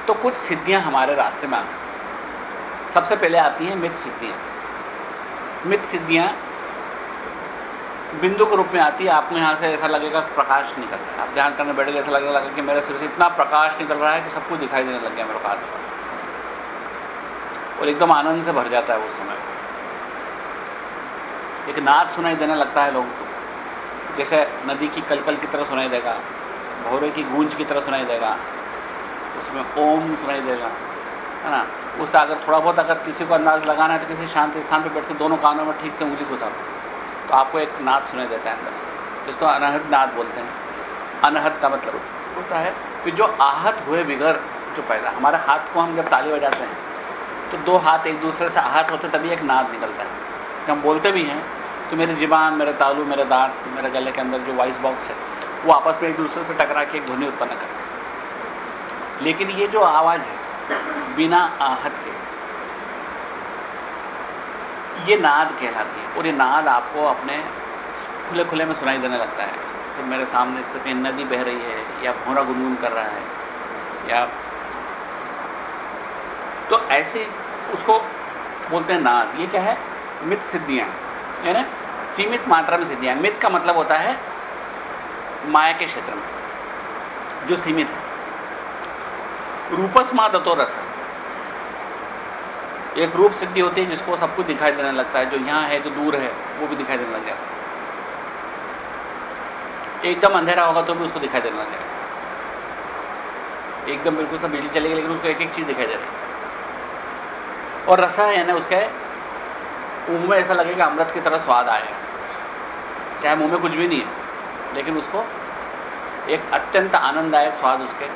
तो कुछ सिद्धियाँ हमारे रास्ते में आ सकती सबसे पहले आती हैं मित सिद्धियाँ। मित सिद्धियाँ बिंदु के रूप में आती है। आपको यहाँ से ऐसा लगेगा प्रकाश निकल रहा है। आप ध्यान करने बैठे ऐसा लगने लगा कि मेरे सिर से इतना प्रकाश निकल रहा है कि सब कुछ दिखाई देने लग गया मेरे को आसपास और एकदम आनंद से भर जाता है उस समय। एक नाद सुनाई देने लगता है लोगों को। जैसे नदी की कलकल की तरह सुनाई देगा। भौरे की गूंज की तरह सुनाई देगा। उसमें ओम सुनाई देगा, है ना? उसका अगर थोड़ा बहुत अगर किसी को अंदाज लगाना है तो किसी शांति स्थान पर बैठ के दोनों कानों में ठीक से उंगली घुसा तो आपको एक नाद सुनाई देता है अंदर से। जिसको अनहद नाद बोलते हैं। अनहद का मतलब होता है कि जो आहत हुए बिगर जो पैदा हमारे हाथ को हम जब ताली बजाते हैं तो दो हाथ एक दूसरे से आहत होते तभी एक नाद निकलता है। हम बोलते भी हैं तो मेरी जिबान मेरे तालू, मेरे दांत, मेरे गले के अंदर जो वॉइस बॉक्स है वो आपस में एक दूसरे से टकरा के एक ध्वनि उत्पन्न करते लेकिन ये जो आवाज़ है, बिना आहत के, ये नाद कहलाती है। और ये नाद आपको अपने खुले खुले में सुनाई देने लगता है। जैसे मेरे सामने से कहीं नदी बह रही है, या भोरा गुनगुन कर रहा है, या तो ऐसे उसको बोलते हैं नाद। ये क्या है? मित सिद्धियाँ। यानी सीमित मात्रा में सिद्धियाँ। मित का मतलब होता है माया के क्षेत्र में, जो सीमित है। रूपस्मादतो रस एक रूप सिद्धि होती है जिसको सब कुछ दिखाई देने लगता है। जो यहाँ है, जो दूर है, वो भी दिखाई देने लग जाता है। एकदम अंधेरा होगा तो भी उसको दिखाई देने लग जाएगा एकदम बिल्कुल सब बिजली चलेगी, लेकिन उसको एक एक चीज़ दिखाई दे रही और रसा है ना उसके मुँह में ऐसा लगेगा अमृत की तरह स्वाद आएगा। चाहे मुँह में कुछ भी नहीं है। लेकिन उसको एक अत्यंत आनंददायक स्वाद उसके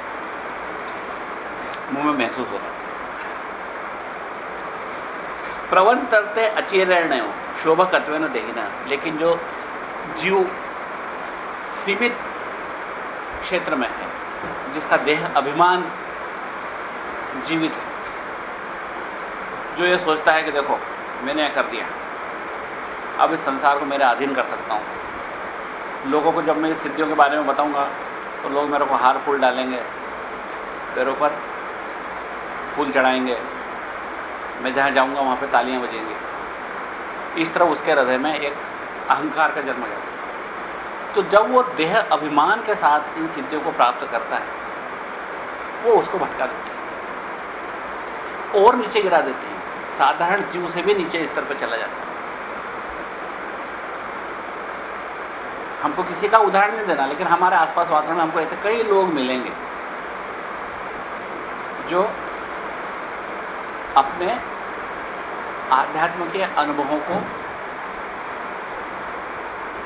मुँह में महसूस होता है। प्रवंतरते अचेरण शोभकत्व न देखना लेकिन जो जीव सीमित क्षेत्र में है, जिसका देह अभिमान जीवित है, जो ये सोचता है कि देखो, मैंने यह कर दिया। अब इस संसार को मेरे अधीन कर सकता हूँ। लोगों को जब मैं इस सिद्धियों के बारे में बताऊँगा तो लोग मेरे को हार फूल डालेंगे, पैरों पर फूल चढ़ाएँगे। मैं जहाँ जाऊँगा, वहाँ पे तालियाँ बजेंगी। इस तरह उसके हृदय में एक अहंकार का जन्म जाता तो जब वो देह अभिमान के साथ इन सिद्धियों को प्राप्त करता है, वो उसको भटका देते हैं। और नीचे गिरा देते हैं। साधारण जीव से भी नीचे स्तर पर चला जाता है। हमको किसी का उदाहरण नहीं देना, लेकिन हमारे आसपास वातावरण में हमको ऐसे कई लोग मिलेंगे, जो अपने आध्यात्म के अनुभवों को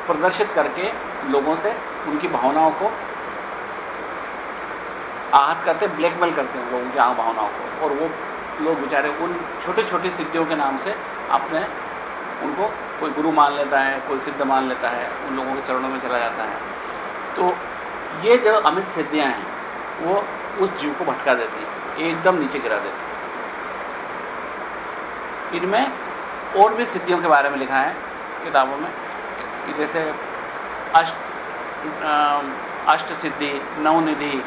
प्रदर्शित करके लोगों से, उनकी भावनाओं को आहत करते ब्लैकमेल करते हैं लोगों की भावनाओं को। और वो लोग बेचारे उन छोटी छोटी सिद्धियों के नाम से अपने उनको कोई गुरु मान लेता है, कोई सिद्ध मान लेता है, उन लोगों के चरणों में चला जाता है। तो ये जो अमित सिद्धियाँ हैं, वो उस जीव को भटका देती हैं, एकदम नीचे गिरा देती इनमें और भी सिद्धियों के बारे में लिखा है, किताबों में, कि जैसे अष्ट अष्ट सिद्धि नवनिधि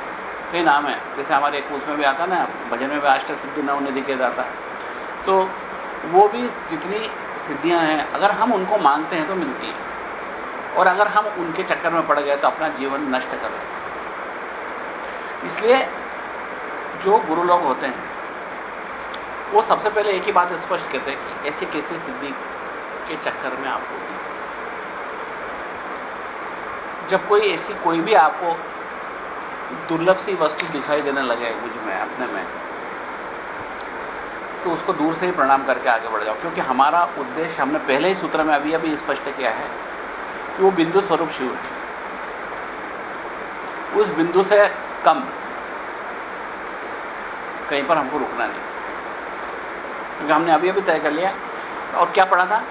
कई नाम है। जैसे हमारे एक उसमें भी आता ना, भजन में भी अष्ट सिद्धि नवनिधि के जाता है तो वो भी जितनी सिद्धियाँ हैं, अगर हम उनको मानते हैं तो मिलती हैं। और अगर हम उनके चक्कर में पड़ गए तो अपना जीवन नष्ट कर लेते इसलिए जो गुरु लोग होते हैं, वो सबसे पहले एक ही बात स्पष्ट कहते हैं कि ऐसे कैसी सिद्धि के चक्कर में आप आपको जब कोई ऐसी कोई भी आपको दुर्लभ सी वस्तु दिखाई देने लगे, मुझमें, अपने में तो उसको दूर से ही प्रणाम करके आगे बढ़ जाओ। क्योंकि हमारा उद्देश्य हमने पहले ही सूत्र में अभी अभी स्पष्ट किया है कि वो बिंदु स्वरूप शिव है। उस बिंदु से कम कहीं पर हमको रुकना नहीं। क्योंकि हमने अभी अभी तय कर लिया। और क्या पढ़ा था?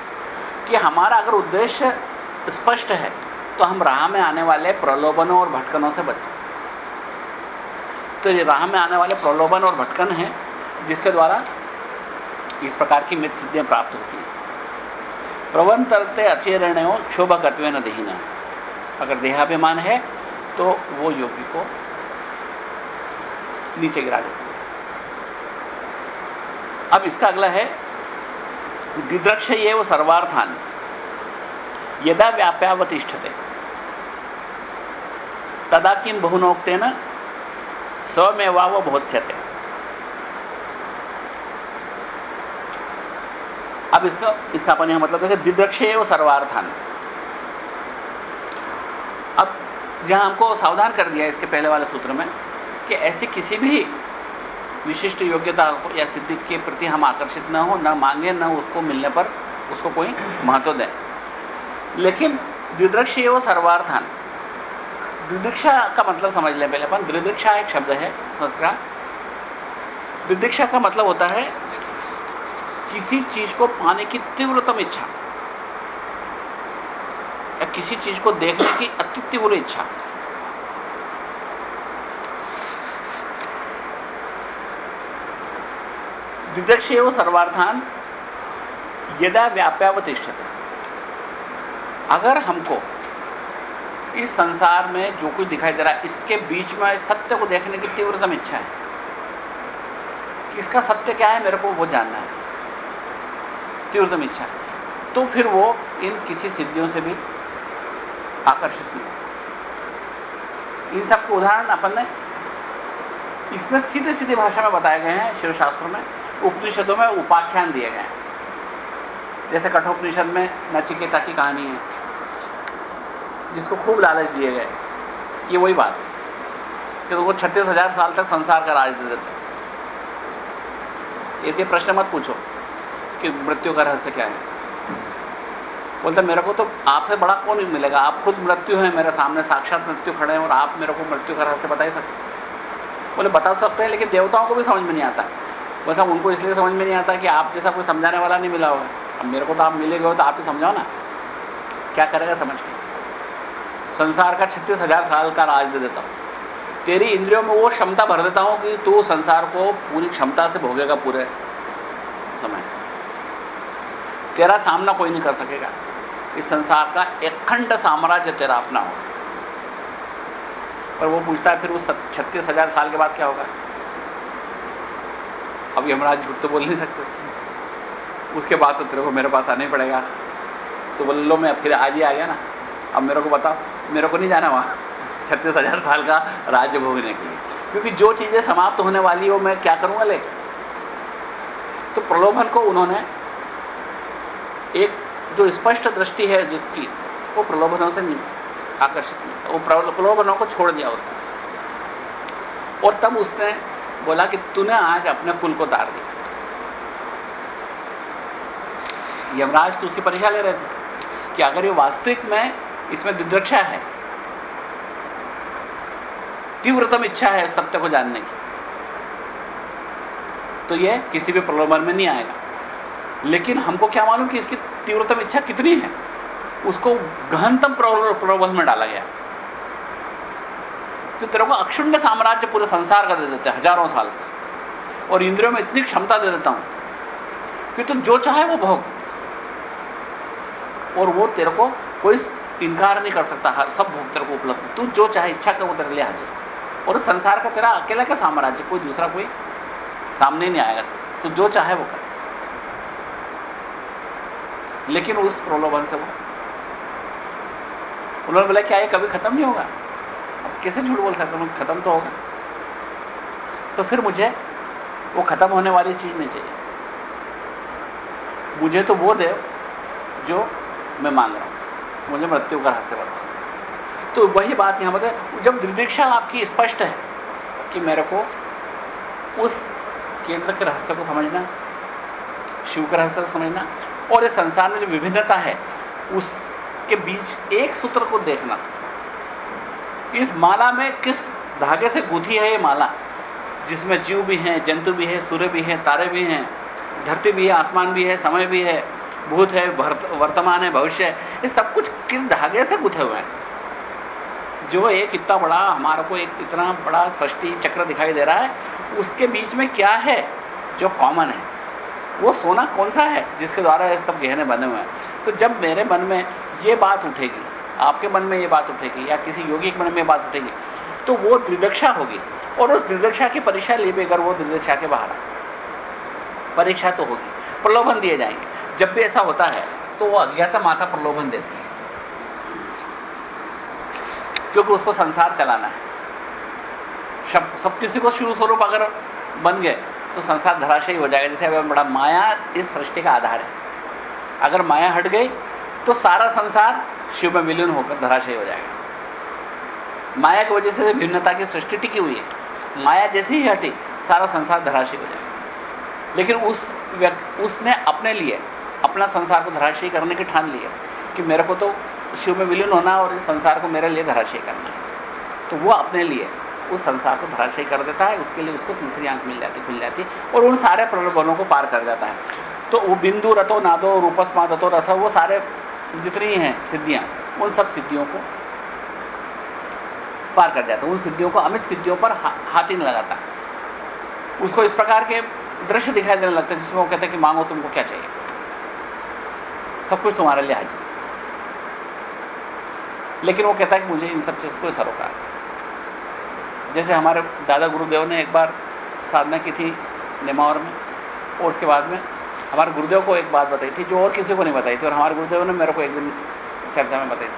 कि हमारा अगर उद्देश्य स्पष्ट है तो हम राह में आने वाले प्रलोभनों और भटकनों से बच सकते तो ये राह में आने वाले प्रलोभन और भटकन हैं, जिसके द्वारा इस प्रकार की मित्र सिद्धियाँ प्राप्त होती है। हैं प्रवंतरते अचेरणो क्षोभकत्व न दहीना। अगर देहाभिमान है तो वो योगी को नीचे गिरा देती है। अब इसका अगला है दिद्रक्ष ये वो सर्वार्थान। यदा व्याप्यावतिष्ठते। तदा किम बहुनोक्तेन स्वमेवाव बोध्यते अब इसका इसका अपन यह मतलब कि दिदक्षे वो सर्वार्थान। अब जहाँ हमको सावधान कर दिया इसके पहले वाले सूत्र में, कि ऐसी किसी भी विशिष्ट योग्यता को या सिद्धि के प्रति हम आकर्षित न हो, न मांगे, न उसको मिलने पर उसको कोई महत्व दें। लेकिन द्विदृक्ष वो सर्वार्थान, दिदीक्षा का मतलब समझ लें पहले अपन। दिदीक्षा एक शब्द है संस्कृत दिदीक्षा का मतलब होता है किसी चीज़ को पाने की तीव्रतम इच्छा। या किसी चीज़ को देखने की अति तीव्र इच्छा। दिदक्ष वो सर्वार्थान यदा व्याप्यावतिष्ठते। अगर हमको इस संसार में जो कुछ दिखाई दे रहा है, इसके बीच में सत्य को देखने की तीव्रतम इच्छा है, इसका सत्य क्या है, मेरे को वो जानना है। तीव्रतम इच्छा तो फिर वो इन किसी सिद्धियों से भी आकर्षित नहीं इन सबके उदाहरण अपन ने इसमें सीधे सीधे भाषा में बताए गए हैं शिव शास्त्रों में, उपनिषदों में उपाख्यान दिए गए हैं। जैसे कठोपनिषद में नचिकेता की कहानी है, जिसको खूब लालच दिए गए। ये वही बात है, कि वो छत्तीस हज़ार साल तक संसार का राज दे देते ऐसे प्रश्न मत पूछो। कि मृत्यु का रहस्य क्या है? बोलते, मेरे को तो आपसे बड़ा कौन मिलेगा? आप खुद मृत्यु है, मेरे सामने साक्षात मृत्यु खड़े हैं और आप मेरे को मृत्यु का रहस्य बता ही सकते बोले, बता सकते हैं, लेकिन देवताओं को भी समझ में नहीं आता। बोले उनको इसलिए समझ में नहीं आता कि आप जैसा कोई समझाने वाला नहीं मिला होगा। अब मेरे को तो आप मिले गए तो आप ही समझाओ ना। क्या करेगा समझ के? संसार का छत्तीस हज़ार साल का राज दे देता हूँ। तेरी इंद्रियों में वो क्षमता भर देता हूँ कि तू संसार को पूरी क्षमता से भोगेगा पूरे समय। तेरा सामना कोई नहीं कर सकेगा। इस संसार का एक खंड साम्राज्य तेरा अपना होगा। पर वो पूछता है, फिर उस छत्तीस हज़ार साल के बाद क्या होगा? अब यमराज झूठ तो बोल नहीं सकते। उसके बाद तो तेरे को मेरे पास आना ही पड़ेगा। तो बोल, लो, मैं फिर आज ही आ गया ना। अब मेरे को बताओ, मेरे को नहीं जाना वहाँ छत्तीस हज़ार साल का राज्य भोगने के लिए। क्योंकि जो चीज़ें समाप्त होने वाली हो मैं क्या करूँगा ले तो प्रलोभन को उन्होंने जो स्पष्ट दृष्टि है जिसकी, वो प्रलोभनों से नहीं आकर्षित वो प्रलोभनों को छोड़ दिया उसने। और तब उसने बोला कि तूने आज अपने कुल को तार दिया। यमराज तो उसकी परीक्षा ले रहे थे कि अगर ये वास्तविक में इसमें दिद्रक्षा है, तीव्रतम इच्छा है सत्य को जानने की तो ये किसी भी प्रलोभन में नहीं आएगा। लेकिन हमको क्या मालूम कि इसकी तीव्रतम इच्छा कितनी है? उसको गहनतम प्रबंध में डाला गया। तो तेरे को अक्षुण्य साम्राज्य पूरे संसार का दे देते हज़ारों साल और इंद्रियों में इतनी क्षमता दे देता हूँ, कि तू जो चाहे वो भोग। और वो तेरे को कोई इनकार नहीं कर सकता सब भोग तेरे को उपलब्ध तू जो चाहे इच्छा कर, वो तेरे लिए हाजिर और संसार का तेरा अकेला का साम्राज्य? कोई दूसरा कोई सामने नहीं आएगा। तू जो चाहे वो कर। लेकिन उस प्रलोभन से वो। उन्होंने बोला, क्या ये कभी खत्म नहीं होगा? अब कैसे झूठ बोल सकते मैं खत्म तो होगा। तो फिर मुझे वो खत्म होने वाली चीज़ नहीं चाहिए। मुझे तो वो दे जो मैं मांग रहा हूँ। मुझे मृत्यु का रहस्य बता तो वही बात यहाँ बताए जब दृदीक्षा आपकी स्पष्ट है कि मेरे को उस केंद्र के रहस्य को समझना, शिव के रहस्य को समझना और इस संसार में जो विभिन्नता है, उसके बीच एक सूत्र को देखना। इस माला में किस धागे से गुथी है ये माला? जिसमें जीव भी हैं, जंतु भी है, सूर्य भी है, तारे भी हैं, धरती भी है, आसमान भी है, समय भी है, भूत है वर्तमान है, भविष्य है, ये सब कुछ किस धागे से गुथे हुए हैं? जो एक इतना बड़ा, हमारे को एक इतना बड़ा सृष्टि चक्र दिखाई दे रहा है, उसके बीच में क्या है जो कॉमन है? वो सोना कौन सा है जिसके द्वारा सब गहने बने हुए हैं? तो जब मेरे मन में ये बात उठेगी, आपके मन में ये बात उठेगी या किसी योगी के मन में बात उठेगी तो वो त्रिदक्षा होगी। और उस त्रिदक्षा की परीक्षा ले बेगर वो त्रिदक्षा के बाहर परीक्षा तो होगी, प्रलोभन दिए जाएँगे। जब भी ऐसा होता है तो वो अज्ञाता माता प्रलोभन देती है। क्योंकि उसको संसार चलाना है। सब किसी को शुरू स्वरूप अगर बन गए तो संसार धराशयी हो जाएगा। जैसे अभी बड़ा माया इस सृष्टि का आधार है। अगर माया हट गई तो सारा संसार शिव में विलीन होकर धराशय हो जाएगा। माया की वजह से भिन्नता की सृष्टि टिकी हुई है। माया जैसे ही हटी, सारा संसार धराशय हो जाएगा। लेकिन उस व्यक्ति, उसने अपने लिए, अपना संसार को धराशयी करने की ठान लिया कि मेरे को तो शिव में विलीन होना और इस संसार को मेरे लिए धराशयी करना है। तो वो अपने लिए उस संसार को धराशयी कर देता है उसके लिए उसको तीसरी आँख मिल जाती खुल जाती और उन सारे प्रलोभनों को पार कर जाता है। तो वो बिंदु रतो नादो रूपस्मा दतो रस वो सारे जितनी हैं सिद्धियाँ उन सब सिद्धियों को पार कर जाता उन सिद्धियों को अमित सिद्धियों पर हा, हाथी नहीं लगाता। उसको इस प्रकार के दृश्य दिखाई देने लगते हैं जिसमें वो कहते हैं कि मांगो तुमको क्या चाहिए? सब कुछ तुम्हारे लिए हाजिर लेकिन वो कहता है कि मुझे इन सब चीज़ को सरोकार जैसे हमारे दादा गुरुदेव ने एक बार साधना की थी निमावर में, और उसके बाद में हमारे गुरुदेव को एक बात बताई थी, जो और किसी को नहीं बताई थी, और हमारे गुरुदेव ने मेरे को एक दिन चर्चा में बताई थी।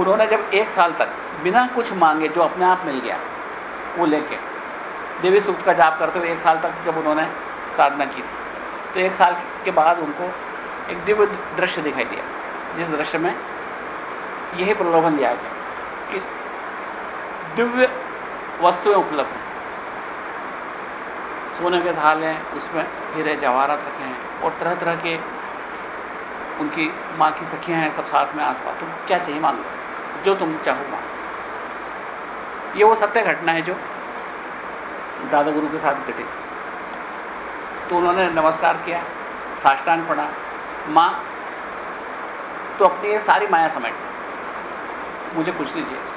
उन्होंने जब एक साल तक बिना कुछ मांगे जो अपने आप मिल गया, वो लेके देवी सूक्त का जाप करते हुए एक साल तक जब उन्होंने साधना की थी तो एक साल के बाद उनको एक दिव्य दृश्य दिखाई दिया, जिस दृश्य में यही प्रलोभन दिया गया कि दिव्य वस्तुएँ उपलब्ध हैं। सोने के थाल हैं उसमें हीरे जवाहरात रखे हैं और तरह तरह के उनकी माँ की सखियाँ हैं सब साथ में आसपास। तुम क्या चाहिए मांग? लो जो तुम चाहो मांग। ये वो सत्य घटना है जो दादा गुरु के साथ घटी। तो उन्होंने नमस्कार किया, साष्टांग पढ़ा। माँ तो अपनी ये सारी माया समेट। मुझे कुछ नहीं चाहिए।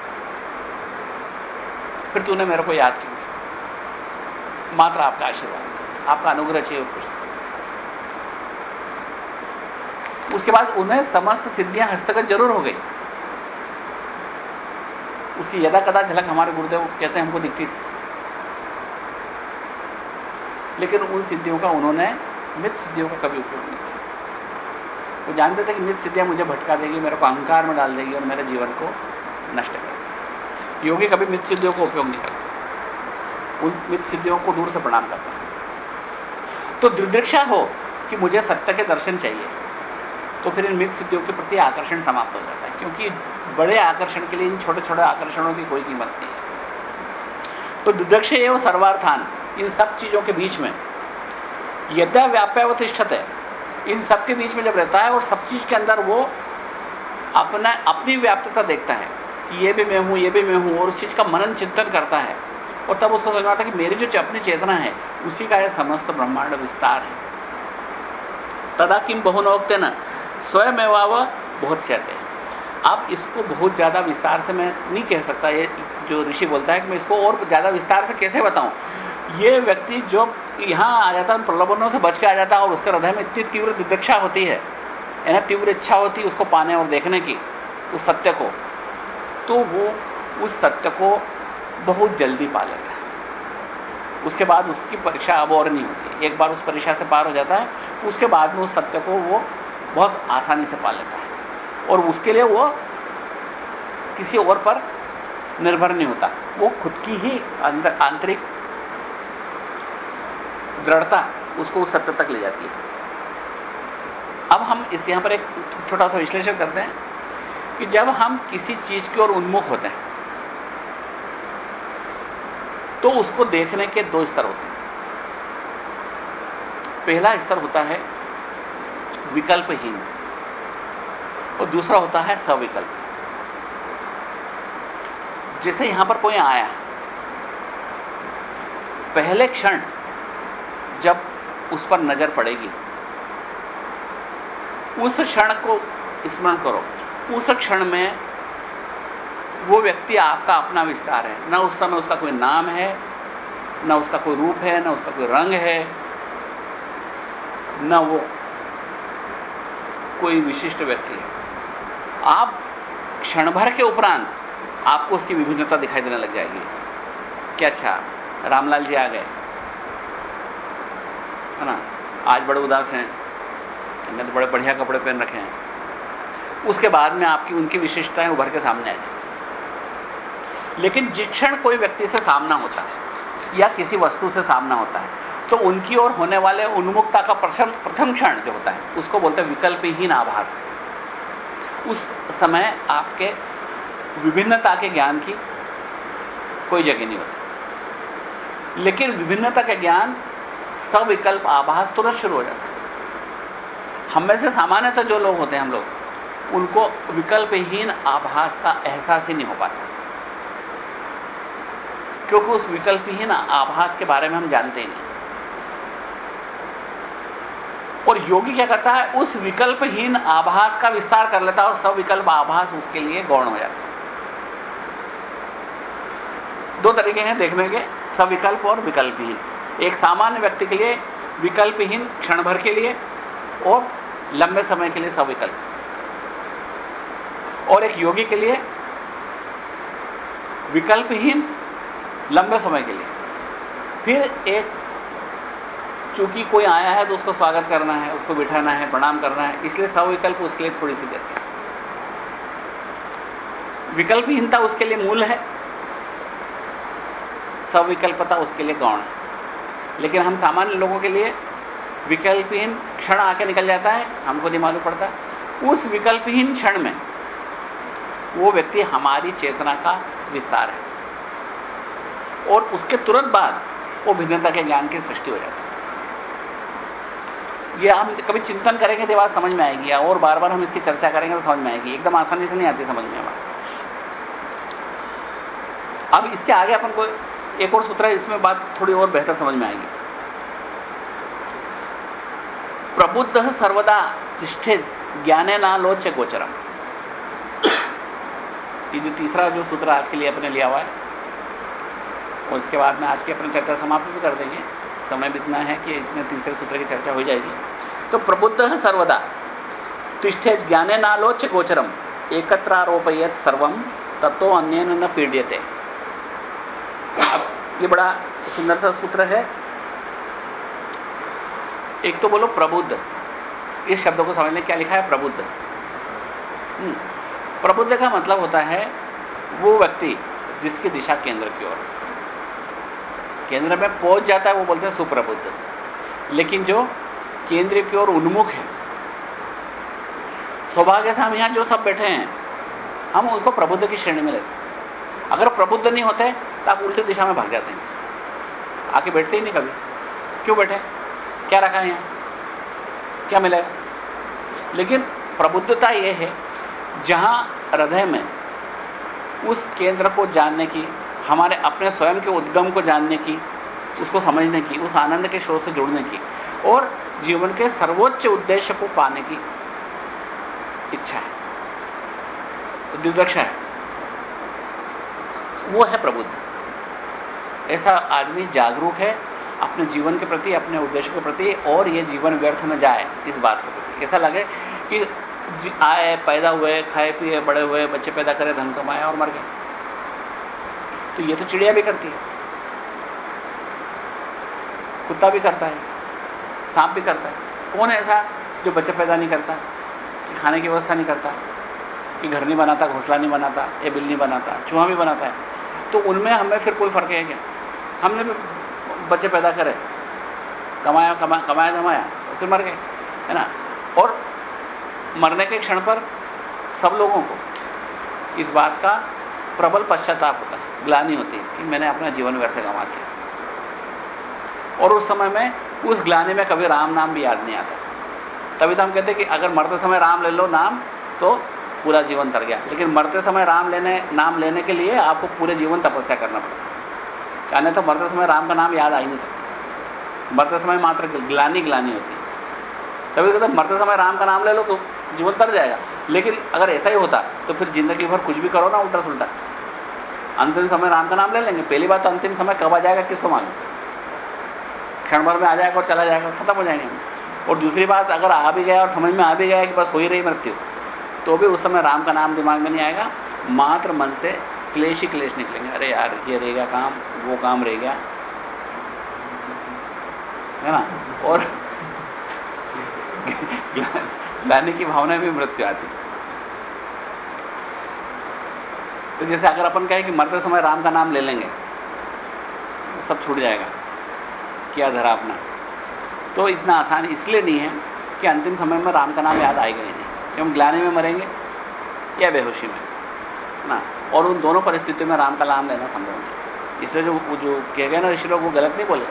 फिर तूने मेरे को याद क्यों। मात्र आपका आशीर्वाद। आपका अनुग्रह चाहिए कुछ उसके बाद उन्हें समस्त सिद्धियाँ हस्तगत ज़रूर हो गई। उसकी यदा कदा झलक हमारे गुरुदेव कहते हैं, हमको दिखती थी। लेकिन उन सिद्धियों का उन्होंने मित सिद्धियों का कभी उपयोग नहीं किया। वो जानते थे कि मित सिद्धियाँ मुझे भटका देगी, मेरे को अहंकार में डाल देगी और मेरे जीवन को नष्ट करेगी। योगी कभी मित सिद्धियों को उपयोग नहीं करते। उन मित सिद्धियों को दूर से प्रणाम करते हैं। तो दुर्दृक्षा हो कि मुझे सत्य के दर्शन चाहिए तो फिर इन मित सिद्धियों के प्रति आकर्षण समाप्त हो जाता है, क्योंकि बड़े आकर्षण के लिए इन छोटे छोटे आकर्षणों की कोई कीमत नहीं है। तो दुर्दक्ष एवं सर्वार्थान, इन सब चीज़ों के बीच में यद्या व्याप्यावतिष्ठत है, इन सब के बीच में जब रहता है और सब चीज़ के अंदर वो अपना, अपनी व्याप्तता देखता है कि ये भी मैं हूँ, ये भी मैं हूँ, और उस चीज़ का मनन चिंतन करता है। और तब उसको समझ आता कि मेरी जो अपनी चेतना है, उसी का यह समस्त ब्रह्मांड विस्तार है। तदा किम बहुनोक्ते न स्वयं एवाव बहुत सहते अब इसको बहुत ज़्यादा विस्तार से मैं नहीं कह सकता। ये जो ऋषि बोलता है कि मैं इसको और ज़्यादा विस्तार से कैसे बताऊँ? ये व्यक्ति जो यहाँ आ जाता है, प्रलोभनों से बच के आ जाता है, और उसके हृदय में इतनी तीव्र दिदक्षा होती है, यानी तीव्र इच्छा होती है उसको पाने और देखने की, उस सत्य को। तो वो उस सत्य को बहुत जल्दी पा लेता है। उसके बाद उसकी परीक्षा अब और नहीं होती एक बार उस परीक्षा से पार हो जाता है, उसके बाद में उस सत्य को वो बहुत आसानी से पा लेता है। और उसके लिए वो किसी और पर निर्भर नहीं होता। वो खुद की ही आंतरिक दृढ़ता उसको उस सत्य तक ले जाती है। अब हम इस यहाँ पर एक छोटा सा विश्लेषण करते हैं। कि जब हम किसी चीज़ की ओर उन्मुख होते हैं तो उसको देखने के दो स्तर होते हैं। पहला स्तर होता है विकल्पहीन और दूसरा होता है सविकल्प। जैसे यहाँ पर कोई आया, पहले क्षण जब उस पर नज़र पड़ेगी, उस क्षण को स्मरण करो। उस क्षण में वो व्यक्ति आपका अपना विस्तार है। ना उस समय उसका कोई नाम है, ना उसका कोई रूप है, ना उसका कोई रंग है, ना वो कोई विशिष्ट व्यक्ति है। आप क्षण भर के उपरांत आपको उसकी विभिन्नता दिखाई देने लग जाएगी क्या अच्छा रामलाल जी आ गए। है ना? आज बड़े उदास हैं, इन्होंने तो बड़े बढ़िया कपड़े पहन रखे हैं। उसके बाद में आपकी उनकी विशिष्टताएँ उभर के सामने आ जाए लेकिन जिस क्षण कोई व्यक्ति से सामना होता है, या किसी वस्तु से सामना होता है तो उनकी ओर होने वाले उन्मुखता का प्रथम प्रथम क्षण जो होता है, उसको बोलते हैं विकल्पहीन आभास। उस समय आपके विभिन्नता के ज्ञान की कोई जगह नहीं होती। लेकिन विभिन्नता का ज्ञान, सविकल्प आभास तुरंत शुरू हो जाता है। हम में से सामान्यतः जो लोग होते हैं हम लोग उनको विकल्पहीन आभास का एहसास ही नहीं हो पाता। क्योंकि उस विकल्पहीन आभास के बारे में हम जानते ही नहीं। और योगी क्या करता है? उस विकल्पहीन आभास का विस्तार कर लेता है और सविकल्प आभास उसके लिए गौण हो जाता है। दो तरीके हैं देखने के, सविकल्प और विकल्पहीन। एक सामान्य व्यक्ति के लिए विकल्पहीन क्षण भर के लिए और लंबे समय के लिए सविकल्प। और एक योगी के लिए, विकल्पहीन लंबे समय के लिए। फिर एक, चूँकि कोई आया है तो उसको स्वागत करना है, उसको बिठाना है, प्रणाम करना है, इसलिए सविकल्प उसके लिए थोड़ी सी देर विकल्पहीनता उसके लिए मूल है सविकल्पता उसके लिए गौण है। लेकिन हम सामान्य लोगों के लिए विकल्पहीन क्षण आके निकल जाता है, हमको नहीं मालूम पड़ता उस विकल्पहीन क्षण में वो व्यक्ति हमारी चेतना का विस्तार है। और उसके तुरंत बाद वो भिन्नता के ज्ञान की सृष्टि हो जाती है। ये हम कभी चिंतन करेंगे तो बात समझ में आएगी और बार बार हम इसकी चर्चा करेंगे तो समझ में आएगी। एकदम आसानी से नहीं आती समझ में बात। अब इसके आगे अपन को एक और सूत्र है, इसमें बात थोड़ी और बेहतर समझ में आएगी। प्रबुद्ध सर्वदा तिष्ठे ज्ञाने नालोच्य गोचरम। ये जो तीसरा जो सूत्र आज के लिए अपने लिया हुआ है और उसके बाद में आज की अपनी चर्चा समाप्त भी कर देंगे। समय भी इतना है कि इतने तीसरे सूत्र की चर्चा हो जाएगी। तो प्रबुद्ध है सर्वदा तिष्ठे ज्ञाने नालोच्य गोचरम एकत्र आरोपयत सर्वम तत्व अन्य न पीड़ियते। अब ये बड़ा सुंदर सा सूत्र है। एक तो बोलो प्रबुद्ध। इस शब्द को समझने क्या लिखा है? प्रबुद्ध। हम्म, प्रबुद्ध का मतलब होता है वो व्यक्ति जिसकी दिशा केंद्र की ओर। केंद्र में पहुँच जाता है, वो बोलते हैं सुप्रबुद्ध। लेकिन जो केंद्र की ओर उन्मुख है, सौभाग्य से हम यहाँ जो सब बैठे हैं, हम उसको प्रबुद्ध की श्रेणी में ले सकते अगर प्रबुद्ध नहीं होते तो आप उल्टी दिशा में भाग जाते हैं। आके बैठते ही नहीं कभी। क्यों बैठे? क्या रखा है यहाँ? क्या मिलेगा? लेकिन प्रबुद्धता यह है जहाँ हृदय में उस केंद्र को जानने की, हमारे अपने स्वयं के उद्गम को जानने की, उसको समझने की, उस आनंद के स्रोत से जुड़ने की और जीवन के सर्वोच्च उद्देश्य को पाने की इच्छा है। दिदक्षा है। वो है प्रबुद्ध। ऐसा आदमी जागरूक है अपने जीवन के प्रति, अपने उद्देश्य के प्रति और ये जीवन व्यर्थ न जाए इस बात के प्रति। ऐसा लगे कि आए पैदा हुए खाए पिए बड़े हुए बच्चे पैदा करे धन कमाए और मर गए। तो ये तो चिड़िया भी करती है। कुत्ता भी करता है। सांप भी करता है। कौन ऐसा जो बच्चे पैदा नहीं करता कि खाने की व्यवस्था नहीं करता कि घर नहीं बनाता घोसला नहीं बनाता या बिल नहीं बनाता चूहा भी बनाता है? तो उनमें हमें फिर कोई फ़र्क है क्या? हमने भी बच्चे पैदा करे कमाया कमा, कमाया जमाया तो फिर मर गए है ना? और मरने के क्षण पर सब लोगों को इस बात का प्रबल पश्चाताप होता है, ग्लानी होती है कि मैंने अपना जीवन व्यर्थ गंवा दिया और उस समय में, उस ग्लानी में कभी राम नाम भी याद नहीं आता। तभी तो हम कहते कि अगर मरते समय राम ले लो नाम तो पूरा जीवन तर गया। लेकिन मरते समय राम लेने, नाम लेने के लिए आपको पूरे जीवन तपस्या करना पड़ता है। तो मरते समय राम का नाम याद आ ही नहीं सकता। मरते समय मात्र ग्लानी ग्लानी होती है। तभी कहते मरते समय राम का नाम ले लो तो जीवन तर जाएगा। लेकिन अगर ऐसा ही होता तो फिर ज़िंदगी भर कुछ भी करो ना उल्टा सुल्टा अंतिम समय राम का नाम ले लेंगे। पहली बात तो अंतिम समय कब आ जाएगा किसको मालूम? क्षण भर में आ जाएगा और चला जाएगा, खत्म हो जाएँगे। और दूसरी बात, अगर आ भी गया और समझ में आ भी गया कि बस हो ही रही मृत्यु तो भी उस समय राम का नाम दिमाग में नहीं आएगा। मात्र मन से क्लेश ही क्लेश निकलेंगे। अरे यार, ये रह गया काम, वो काम रह गया। है ना? और लाने की भावना में मृत्यु आती तो जैसे अगर अपन कहें कि मरते समय राम का नाम ले लेंगे, सब छूट जाएगा। क्या धरा अपना? तो इतना आसान इसलिए नहीं है कि अंतिम समय में राम का नाम याद आएगा ही नहीं। कि हम ग्लाने में मरेंगे या बेहोशी में। ना, और उन दोनों परिस्थितियों में राम का नाम लेना संभव नहीं इसलिए जो जो कह गए ना ऋषि लोग, वो गलत नहीं बोले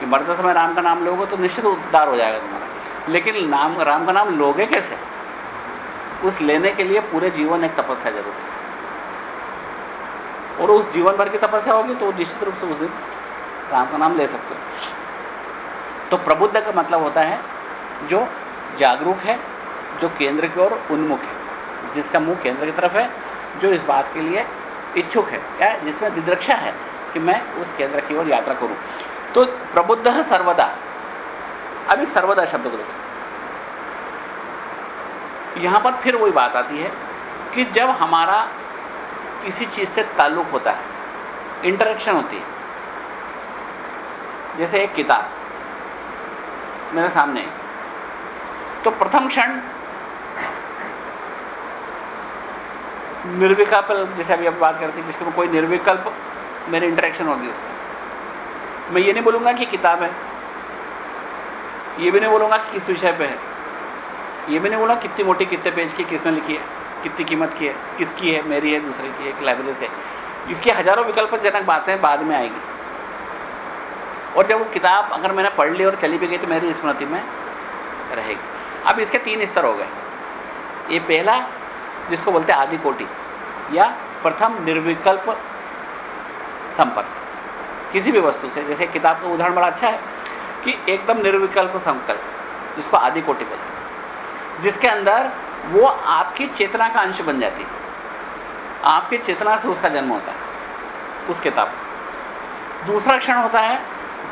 कि मरते समय राम का नाम लोगे तो निश्चित उद्धार हो जाएगा तुम्हारा। लेकिन नाम, राम का नाम लोगे कैसे? उस लेने के लिए पूरे जीवन एक तपस्या ज़रूरी है। और उस जीवन भर की तपस्या होगी तो निश्चित रूप से उस दिन राम का नाम ले सकते हो। तो प्रबुद्ध का मतलब होता है जो जागरूक है, जो केंद्र की ओर उन्मुख है, जिसका मुँह केंद्र की तरफ़ है, जो इस बात के लिए इच्छुक है, या जिसमें दिद्रक्षा है कि मैं उस केंद्र की ओर यात्रा करूँ। तो प्रबुद्ध सर्वदा अभी सर्वदा शब्द को देखो यहाँ पर फिर वही बात आती है कि जब हमारा किसी चीज़ से ताल्लुक होता है इंटरेक्शन होती है, जैसे एक किताब मेरे सामने तो प्रथम क्षण निर्विकल्प, जैसे अभी अब बात करते हैं जिसके कोई निर्विकल्प, मेरे इंटरेक्शन होगी उससे। मैं ये नहीं बोलूँगा कि किताब है। ये भी नहीं बोलूँगा किस विषय पे है। ये भी नहीं बोला कितनी मोटी, कितने पेज की किसने लिखी है, कितनी कीमत की है, किसकी है, मेरी है, दूसरे की है लाइब्रेरी से। इसकी हज़ारों विकल्पजनक बातें बाद में आएगी। और जब वो किताब अगर मैंने पढ़ ली और चली भी गई तो मेरी स्मृति में रहेगी। अब इसके तीन स्तर हो गए। ये पहला, जिसको बोलते आदि कोटि, या प्रथम निर्विकल्प संपर्क। किसी भी वस्तु से, जैसे किताब का उदाहरण बड़ा अच्छा है। कि एकदम निर्विकल्प संकल्प जिसको आदि कोटि बोलते हैं। जिसके अंदर वो आपकी चेतना का अंश बन जाती है। आपकी चेतना से उसका जन्म होता है, उस किताब दूसरा क्षण होता है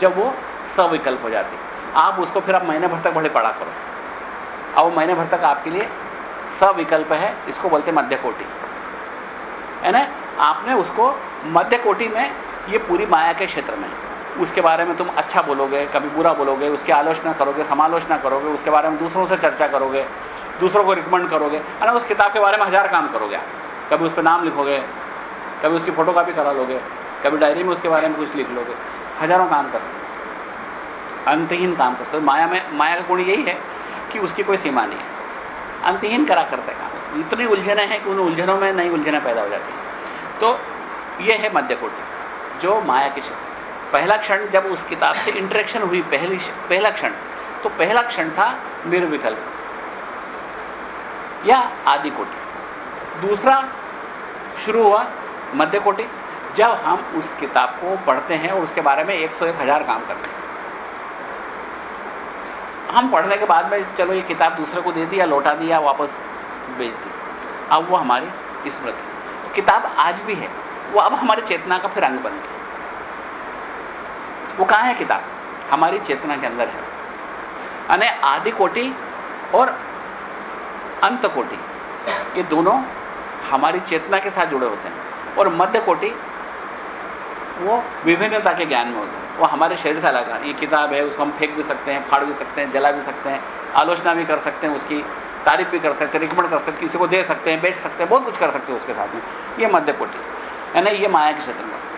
जब वो सविकल्प हो जाती है। आप उसको फिर आप महीने भर तक भले पढ़ा करो। अब वो महीने भर तक आपके लिए सविकल्प है, इसको बोलते मध्य कोटि। है ना? आपने उसको मध्य कोटि में ये पूरी माया के क्षेत्र में उसके बारे में तुम अच्छा बोलोगे, कभी बुरा बोलोगे, उसकी आलोचना करोगे, समालोचना करोगे, उसके बारे में दूसरों से चर्चा करोगे, दूसरों को रिकमेंड करोगे है उस किताब के बारे में हज़ार काम करोगे आप। कभी उस पर नाम लिखोगे, कभी उसकी फ़ोटो कॉपी करा लोगे, कभी डायरी में उसके बारे में कुछ लिख लोगे, हज़ारों काम कर सकते अंतहीन काम कर सकते माया में, माया का गुण यही है कि उसकी कोई सीमा नहीं है। अंतहीन करा करते काम। इतनी उलझने हैं कि उन उलझनों में नई उलझने पैदा हो जाती हैं। तो यह है मध्य कोटि जो माया की क्षण पहला क्षण जब उस किताब से इंटरेक्शन हुई, पहली पहला क्षण तो पहला क्षण था निर्विकल्प या आदि कोटि। दूसरा शुरू हुआ मध्य कोटि। जब हम उस किताब को पढ़ते हैं और उसके बारे में एक सौ एक हज़ार काम करते हैं। हम पढ़ने के बाद में, चलो ये किताब दूसरे को दे दी या लौटा दी या वापस बेच दी अब वो हमारी स्मृति। किताब आज भी है। वो अब हमारी चेतना का फिर अंग बन गई वो कहाँ है किताब? हमारी चेतना के अंदर है। यानी आदि कोटि और अंत कोटि, ये दोनों हमारी चेतना के साथ जुड़े होते हैं। और मध्य कोटि, वो विभिन्नता के ज्ञान में होते हैं। वो हमारे शरीर से अलग है। ये किताब है, उसको हम फेंक भी सकते हैं, फाड़ भी सकते हैं, जला भी सकते हैं, आलोचना भी कर सकते हैं, उसकी तारीफ़ भी कर सकते हैं रिकमेंड कर सकते किसी को दे सकते हैं, बेच सकते हैं, बहुत कुछ कर सकते हैं उसके साथ में। ये मध्य कोटि। यानी ये माया के क्षेत्र में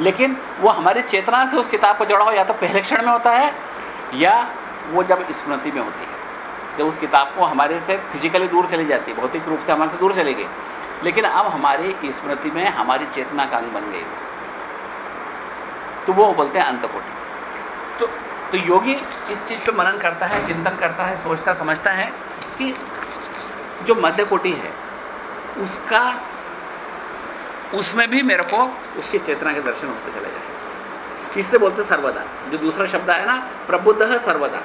लेकिन वो हमारी चेतना से उस किताब को जोड़ा हो या तो पहले क्षण में होता है, या वो जब स्मृति में होती है। जब उस किताब को हमारे से फिजिकली दूर चली जाती है, भौतिक रूप से हमारे से दूर चली गई। लेकिन अब हमारी स्मृति में हमारी चेतना का अंग बन गई। तो वो बोलते हैं अंतकोटि। तो तो योगी इस चीज़ पे मनन करता है, चिंतन करता है, सोचता, समझता है कि जो मध्य कोटि है, उसका उसमें भी मेरे को उसकी चेतना के दर्शन होते चले जाए इसलिए बोलते सर्वदा। जो दूसरा शब्द है ना, प्रबुद्ध है सर्वदा।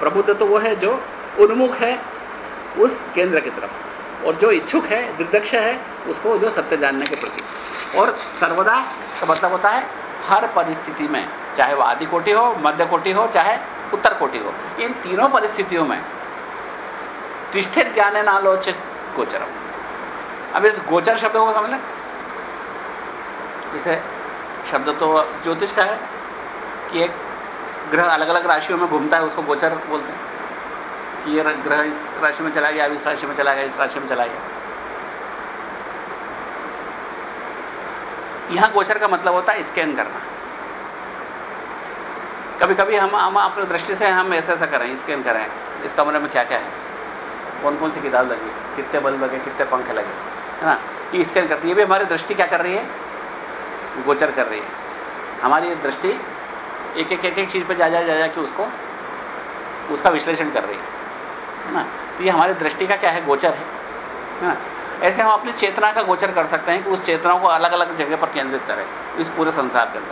प्रबुद्ध तो वो है जो उन्मुख है उस केंद्र की तरफ़। और जो इच्छुक है, दिग्दक्ष है, उसको जो सत्य जानने के प्रति। और सर्वदा का मतलब होता है हर परिस्थिति में, चाहे वह आदि कोटि हो, मध्य कोटि हो, चाहे उत्तर कोटि हो। इन तीनों परिस्थितियों में तिष्ठित ज्ञान नालोचित गोचरम। अब इस गोचर शब्द को समझ लें। इसे शब्द तो ज्योतिष का है कि एक ग्रह अलग अलग राशियों में घूमता है, उसको गोचर बोलते हैं कि ये ग्रह इस राशि में चला गया, अब इस राशि में चला गया, इस राशि में चला गया। यहाँ गोचर का मतलब होता है स्कैन करना। कभी कभी हम हम अपनी दृष्टि से हम ऐसा ऐसा करें, स्कैन करें, इस कमरे में क्या क्या है? कौन कौन सी किताब लगी? कितने बल्ब लगे? कितने पंखे लगे? है ना? ये स्कैन करती है। ये भी हमारी दृष्टि क्या कर रही है? गोचर कर रही है। हमारी दृष्टि एक एक एक एक चीज़ पर जा जा जा जा के उसको उसका विश्लेषण कर रही है। है ना? तो ये हमारी दृष्टि का क्या है? गोचर है। ना? ऐसे हम अपनी चेतना का गोचर कर सकते हैं कि उस चेतना को अलग अलग जगह पर केंद्रित करें, इस पूरे संसार के अंदर।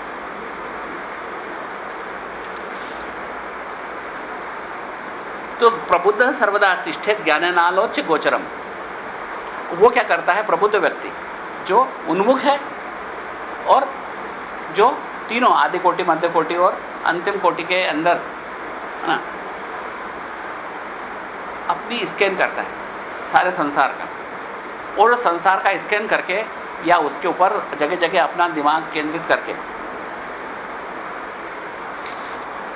तो प्रबुद्ध सर्वदा तिष्ठित ज्ञानालोच्य गोचरम। वो क्या करता है? प्रबुद्ध व्यक्ति, जो उन्मुख है और जो तीनों आदि कोटि, मध्य कोटि और अंतिम कोटि के अंदर, है ना, अपनी स्कैन करता है, सारे संसार का। और संसार का स्कैन करके या उसके ऊपर जगह जगह अपना दिमाग केंद्रित करके,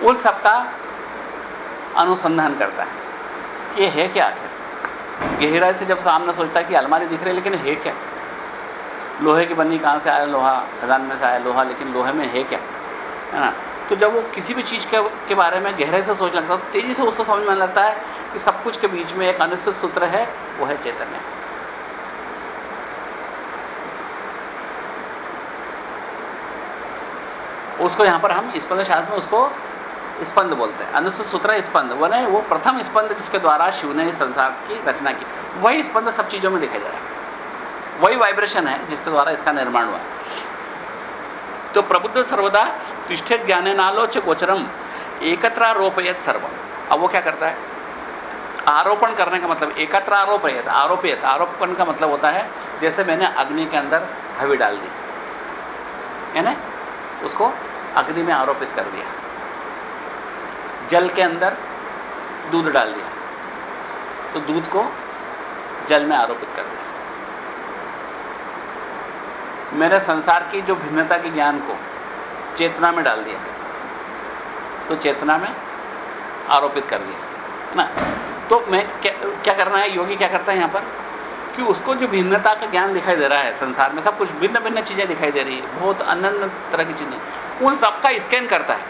उन सबका अनुसंधान करता है। ये है क्या आखिर? गहराई से जब सामने सोचता है कि अलमारी दिख रही है, लेकिन है क्या? लोहे की बनी कहाँ से आया लोहा? खजान में से आया लोहा लेकिन लोहे में है क्या? है ना? तो जब वो किसी भी चीज़ के, के बारे में गहरे से सोच लगता है तो तेज़ी से उसको समझ में लगता है कि सब कुछ के बीच में एक अनिश्चित सूत्र है वो है चैतन्य। उसको यहाँ पर हम स्पंद शास्त्र में उसको स्पंद बोलते हैं। अनुसूत सूत्र स्पंद। वो नहीं वो प्रथम स्पंद जिसके द्वारा शिव ने इस संसार की रचना की। वही स्पंद सब चीज़ों में दिखाई जा रहा है। वही वाइब्रेशन है जिसके द्वारा इसका निर्माण हुआ। तो प्रबुद्ध सर्वदा तिष्ठित ज्ञाने नालोच गोचरम एकत्रारोपयत सर्वम। अब वो क्या करता है? आरोपण करने का मतलब एकत्र आरोपयत आरोपित आरोपण का मतलब होता है जैसे मैंने अग्नि के अंदर हवी डाल दी। है ना? उसको अग्नि में आरोपित कर दिया। जल के अंदर दूध डाल दिया। तो दूध को जल में आरोपित कर दिया। मेरे संसार की जो भिन्नता के ज्ञान को चेतना में डाल दिया तो चेतना में आरोपित कर दिया है ना? तो मैं क्या, क्या करना है? योगी क्या करता है यहाँ पर? कि उसको जो भिन्नता का ज्ञान दिखाई दे रहा है संसार में सब कुछ भिन्न भिन्न चीज़ें दिखाई दे रही है बहुत अन्य तरह की चीज़ें। उन सबका स्कैन करता है।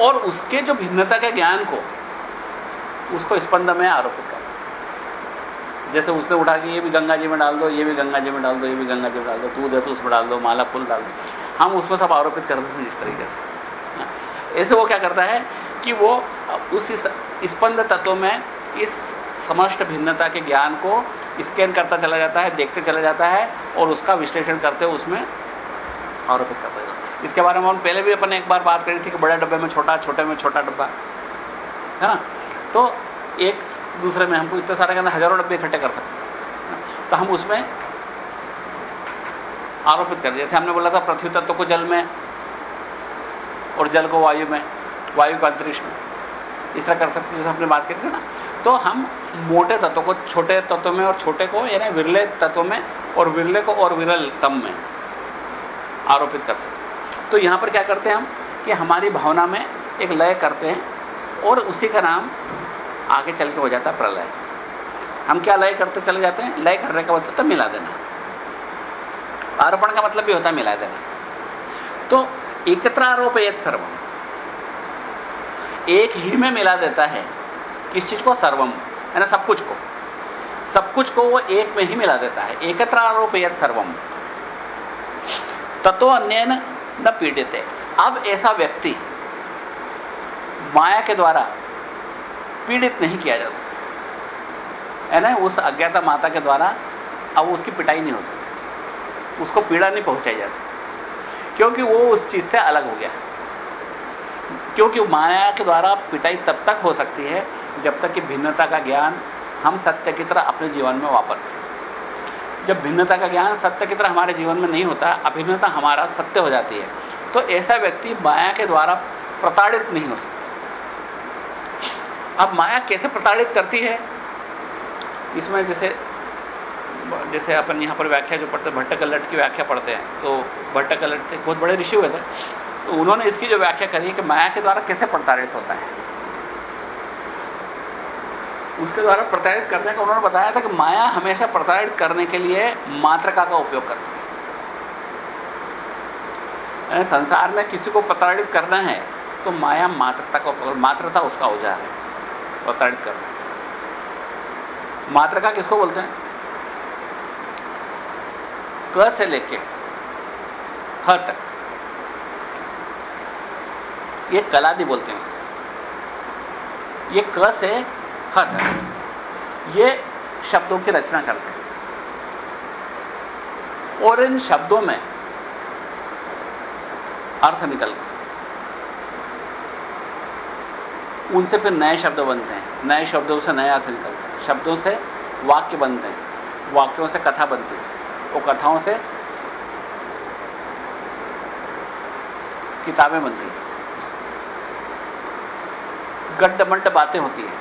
और उसके जो भिन्नता के ज्ञान को उसको स्पंद में आरोपित कर जैसे उसने उठा के ये भी गंगा जी में डाल दो, ये भी गंगा जी में डाल दो, ये भी गंगा जी में डाल दो दूध है तो उसमें डाल दो, माला फूल डाल दो। हम उसमें सब आरोपित कर देते हैं जिस तरीके से। हाँ। ऐसे वो क्या करता है कि वो उस स्पंद तत्व में इस समस्त भिन्नता के ज्ञान को स्कैन करता चला जाता है, देखते चला जाता है और उसका विश्लेषण करते हुए उसमें आरोपित करता है इसके बारे में हम पहले भी अपन एक बार बात करी थी कि बड़े डब्बे में छोटा, छोटे में छोटा डब्बा। है ना? तो एक दूसरे में हमको इतने सारे कहना हज़ारों डब्बे इकट्ठे कर सकते तो हम उसमें आरोपित कर, जैसे हमने बोला था, पृथ्वी तत्व को जल में और जल को वायु में, वायु का अंतरिक्ष में। इस तरह कर सकते जैसे हमने बात करी थी ना। तो हम मोटे तत्व को, छोटे तत्व में और छोटे को, यानी विरले तत्व में और विरले को और विरल तम में आरोपित कर सकते तो यहाँ पर क्या करते हैं हम कि हमारी भावना में एक लय करते हैं और उसी का नाम आगे चल के हो जाता है प्रलय। हम क्या लय करते चले जाते हैं? लय करने का मतलब तो मिला देना। आरोपण का मतलब भी होता है मिला देना। तो एकत्र आरोप एक सर्वम। एक ही में मिला देता है किस चीज़ को? सर्वम। है ना सब कुछ को। सब कुछ को वो एक में ही मिला देता है। एकत्र आरोप एक सर्वम। तत्व अन्य न पीड़ित। है अब ऐसा व्यक्ति माया के द्वारा पीड़ित नहीं किया जा सकता है ना? उस अज्ञाता माता के द्वारा अब उसकी पिटाई नहीं हो सकती। उसको पीड़ा नहीं पहुंचाई जा सकती। क्योंकि वो उस चीज़ से अलग हो गया। क्योंकि माया के द्वारा पिटाई तब तक हो सकती है, जब तक कि भिन्नता का ज्ञान हम सत्य की तरह अपने जीवन में हैं जब भिन्नता का ज्ञान सत्य की तरह हमारे जीवन में नहीं होता, अभिन्नता हमारा सत्य हो जाती है। तो ऐसा व्यक्ति माया के द्वारा प्रताड़ित नहीं हो सकता। अब माया कैसे प्रताड़ित करती है? इसमें जैसे जैसे अपन यहाँ पर व्याख्या जो पढ़ते, भट्टकल्लट की व्याख्या पढ़ते हैं तो भट्टकल्लट से बहुत बड़े ऋषि हुए थे। तो उन्होंने इसकी जो व्याख्या करी है कि माया के द्वारा कैसे प्रताड़ित होता है। उसके द्वारा प्रताड़ित करने का उन्होंने बताया था कि माया हमेशा प्रताड़ित करने के लिए मात्रका का उपयोग करती है। संसार में किसी को प्रताड़ित करना है तो माया मात्रता का मात्रता उसका औज़ार है। प्रताड़ित करना मात्रका किसको बोलते हैं? क से लेके ह तक। ये कलादि बोलते हैं। ये क से हद ये शब्दों की रचना करते हैं। और इन शब्दों में अर्थ निकलते उनसे फिर नए शब्द बनते हैं। नए शब्दों से नए अर्थ निकलते हैं। शब्दों से वाक्य बनते हैं। वाक्यों से कथा बनती है। वो कथाओं से किताबें बनती हैं। गड्ढ बातें होती हैं।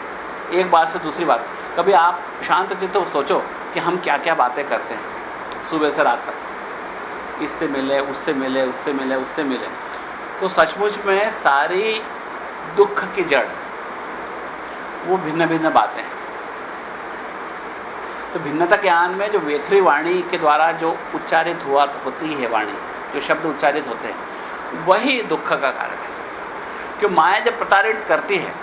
एक बात से दूसरी बात। कभी आप शांत चित्त तो सोचो कि हम क्या क्या बातें करते हैं सुबह से रात तक। इससे मिले, उससे मिले उससे मिले उससे मिले। तो सचमुच में सारी दुख की जड़। वो भिन्न भिन्न बातें हैं। तो भिन्नता ज्ञान में जो वेखरी वाणी के द्वारा जो उच्चारित हुआ, होती है वाणी, जो शब्द उच्चारित होते हैं, वही दुख का कारण है। क्यों माया जब प्रताड़ित करती है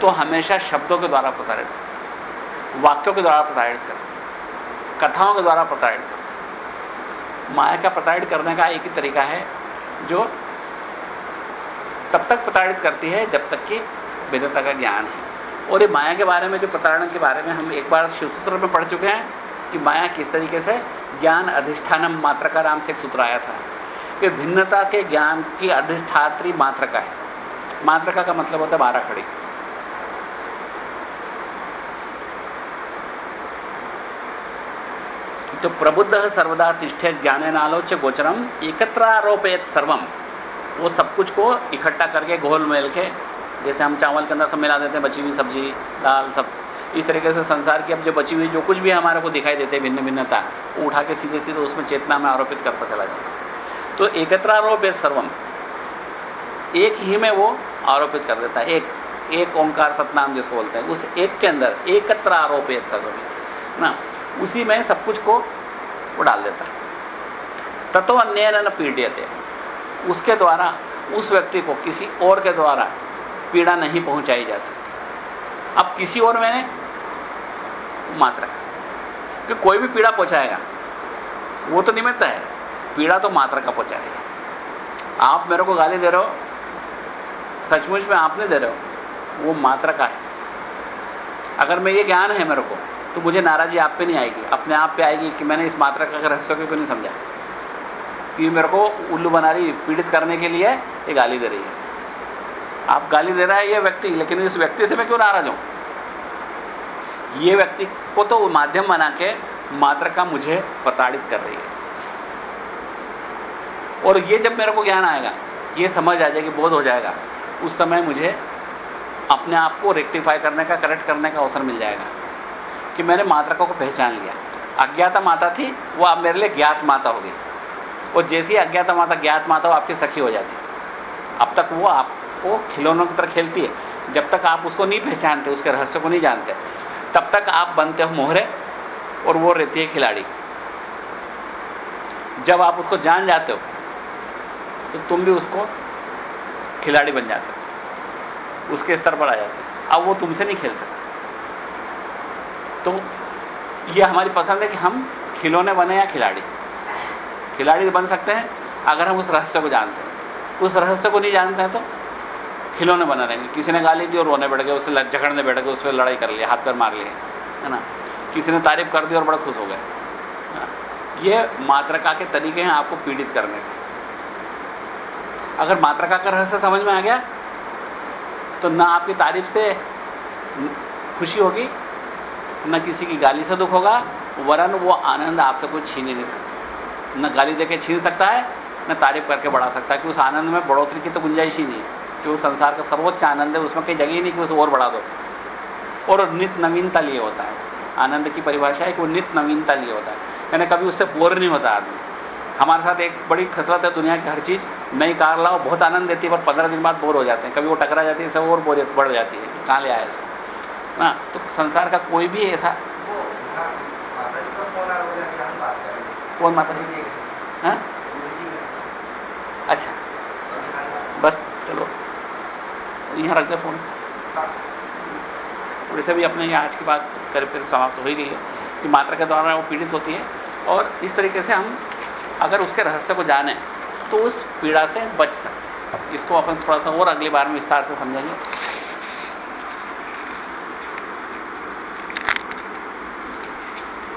तो हमेशा शब्दों के द्वारा प्रताड़ित करती वाक्यों के द्वारा प्रताड़ित करती कथाओं के द्वारा प्रताड़ित करती माया का प्रताड़ित करने का एक ही तरीका है, जो तब तक प्रताड़ित करती है? जब तक कि वेदता का ज्ञान है। और ये माया के बारे में, जो प्रताड़न के बारे में हम एक बार शिवसूत्र में पढ़ चुके हैं कि माया किस तरीके से ज्ञान अधिष्ठानम मात्र का नाम से एक सूत्र आया था कि भिन्नता के ज्ञान की अधिष्ठात्री मात्रका है। मात्रका का मतलब होता है बारह खड़ी। तो प्रबुद्ध सर्वदा तिष्ठे ज्ञाने आलोच्य गोचरम एकत्र आरोपित सर्वम। वो सब कुछ को इकट्ठा करके घोल मेल के, जैसे हम चावल के अंदर सब मिला देते हैं, बची हुई सब्ज़ी, दाल, सब। इस तरीके से संसार की अब जो बची हुई, जो कुछ भी हमारे को दिखाई देते हैं भिन्न भिन्नता वो उठा के सीधे सीधे उसमें चेतना में आरोपित करता चला जाता तो एकत्र है सर्वम। एक ही में वो आरोपित कर देता है। एक एक ओंकार सतनाम जिसको बोलते हैं, उस एक के अंदर एकत्र आरोप है सर्वम ना? उसी में सब कुछ को वो डाल देता है। तत्व अन्य न पीड़ित उसके द्वारा, उस व्यक्ति को किसी और के द्वारा पीड़ा नहीं पहुंचाई जा सकती। अब किसी और मैंने मात्रा कि कोई भी पीड़ा पहुंचाएगा, वो तो निमित्त है, पीड़ा तो मात्रा का पहुंचाएगा। आप मेरे को गाली दे रहे हो, सचमुच में आप नहीं दे रहे हो, वो मात्रा का है। अगर मैं ये ज्ञान है मेरे को तो मुझे नाराजी आप पे नहीं आएगी, अपने आप पे आएगी कि मैंने इस मात्रा का रहस्य को नहीं समझा? कि मेरे को उल्लू बना रही पीड़ित करने के लिए ये गाली दे रही है। आप गाली दे रहा है ये व्यक्ति, लेकिन इस व्यक्ति से मैं क्यों नाराज़ हूँ? ये व्यक्ति को तो माध्यम बना के मात्र का मुझे प्रताड़ित कर रही है। और ये जब मेरे को ज्ञान आएगा, ये समझ आ जाएगी, बोध हो जाएगा, उस समय मुझे अपने आप को रेक्टिफाई करने का करेक्ट करने का अवसर मिल जाएगा कि मैंने मात्रकों को पहचान लिया। अज्ञाता माता थी, वो अब मेरे लिए ज्ञात माता हो गई और जैसी अज्ञाता माता, ज्ञात माता वो आपकी सखी हो जाती है। अब तक वो आपको खिलौनों की तरह खेलती है। जब तक आप उसको नहीं पहचानते, उसके रहस्य को नहीं जानते, तब तक आप बनते हो मोहरे और वो रहती है खिलाड़ी। जब आप उसको जान जाते हो तो तुम भी उसको खिलाड़ी बन जाते हो। उसके स्तर पर आ जाते हो। अब वो तुमसे नहीं खेल सकता। तो ये हमारी पसंद है कि हम खिलौने बने या खिलाड़ी। खिलाड़ी बन सकते हैं, अगर हम उस रहस्य को जानते हैं। उस रहस्य को नहीं जानते हैं तो खिलौने बना रहेंगे। किसी ने गाली दी और रोने बैठ गए उससे झगड़ने बैठ गए, उस पर लड़ाई कर लिया हाथ पर मार लिए, है ना? किसी ने तारीफ़ कर दी और बड़ा खुश हो गए। ये मात्रका के तरीके हैं आपको पीड़ित करने के। अगर मात्रका का रहस्य समझ में आ गया तो ना आपकी तारीफ़ से खुशी होगी, ना किसी की गाली से दुख होगा, वरन वो आनंद आपसे कोई छीन ही नहीं सकता। न गाली देके छीन सकता है, न तारीफ़ करके बढ़ा सकता है, कि उस आनंद में बढ़ोतरी की तो गुंजाइश ही नहीं है जो संसार का सर्वोच्च आनंद है, उसमें कहीं जगह ही नहीं कि उसे और बढ़ा दो। और नित नवीनता लिए होता है। आनंद की परिभाषा है कि वो नित नवीनता लिए होता है। यानी कभी उससे बोर नहीं होता आदमी। हमारे साथ एक बड़ी खसरत है दुनिया की हर चीज़, नई कार लाओ, बहुत आनंद देती है, पर पंद्रह दिन बाद बोर हो जाते हैं। कभी वो टकरा जाती है, सब और बोरियत बढ़ जाती है कहाँ ले आया इसको? ना तो संसार का कोई भी ऐसा कौन माता हाँ? अच्छा। बस, चलो। यहाँ रख दे फ़ोन। वैसे भी अपने आज की बात कर फिर समाप्त हो ही गई है कि मात्रा के द्वारा वो पीड़ित होती है। और इस तरीके से हम अगर उसके रहस्य को जाने तो उस पीड़ा से बच सकते इसको अपन थोड़ा सा और अगली बार में विस्तार से समझेंगे।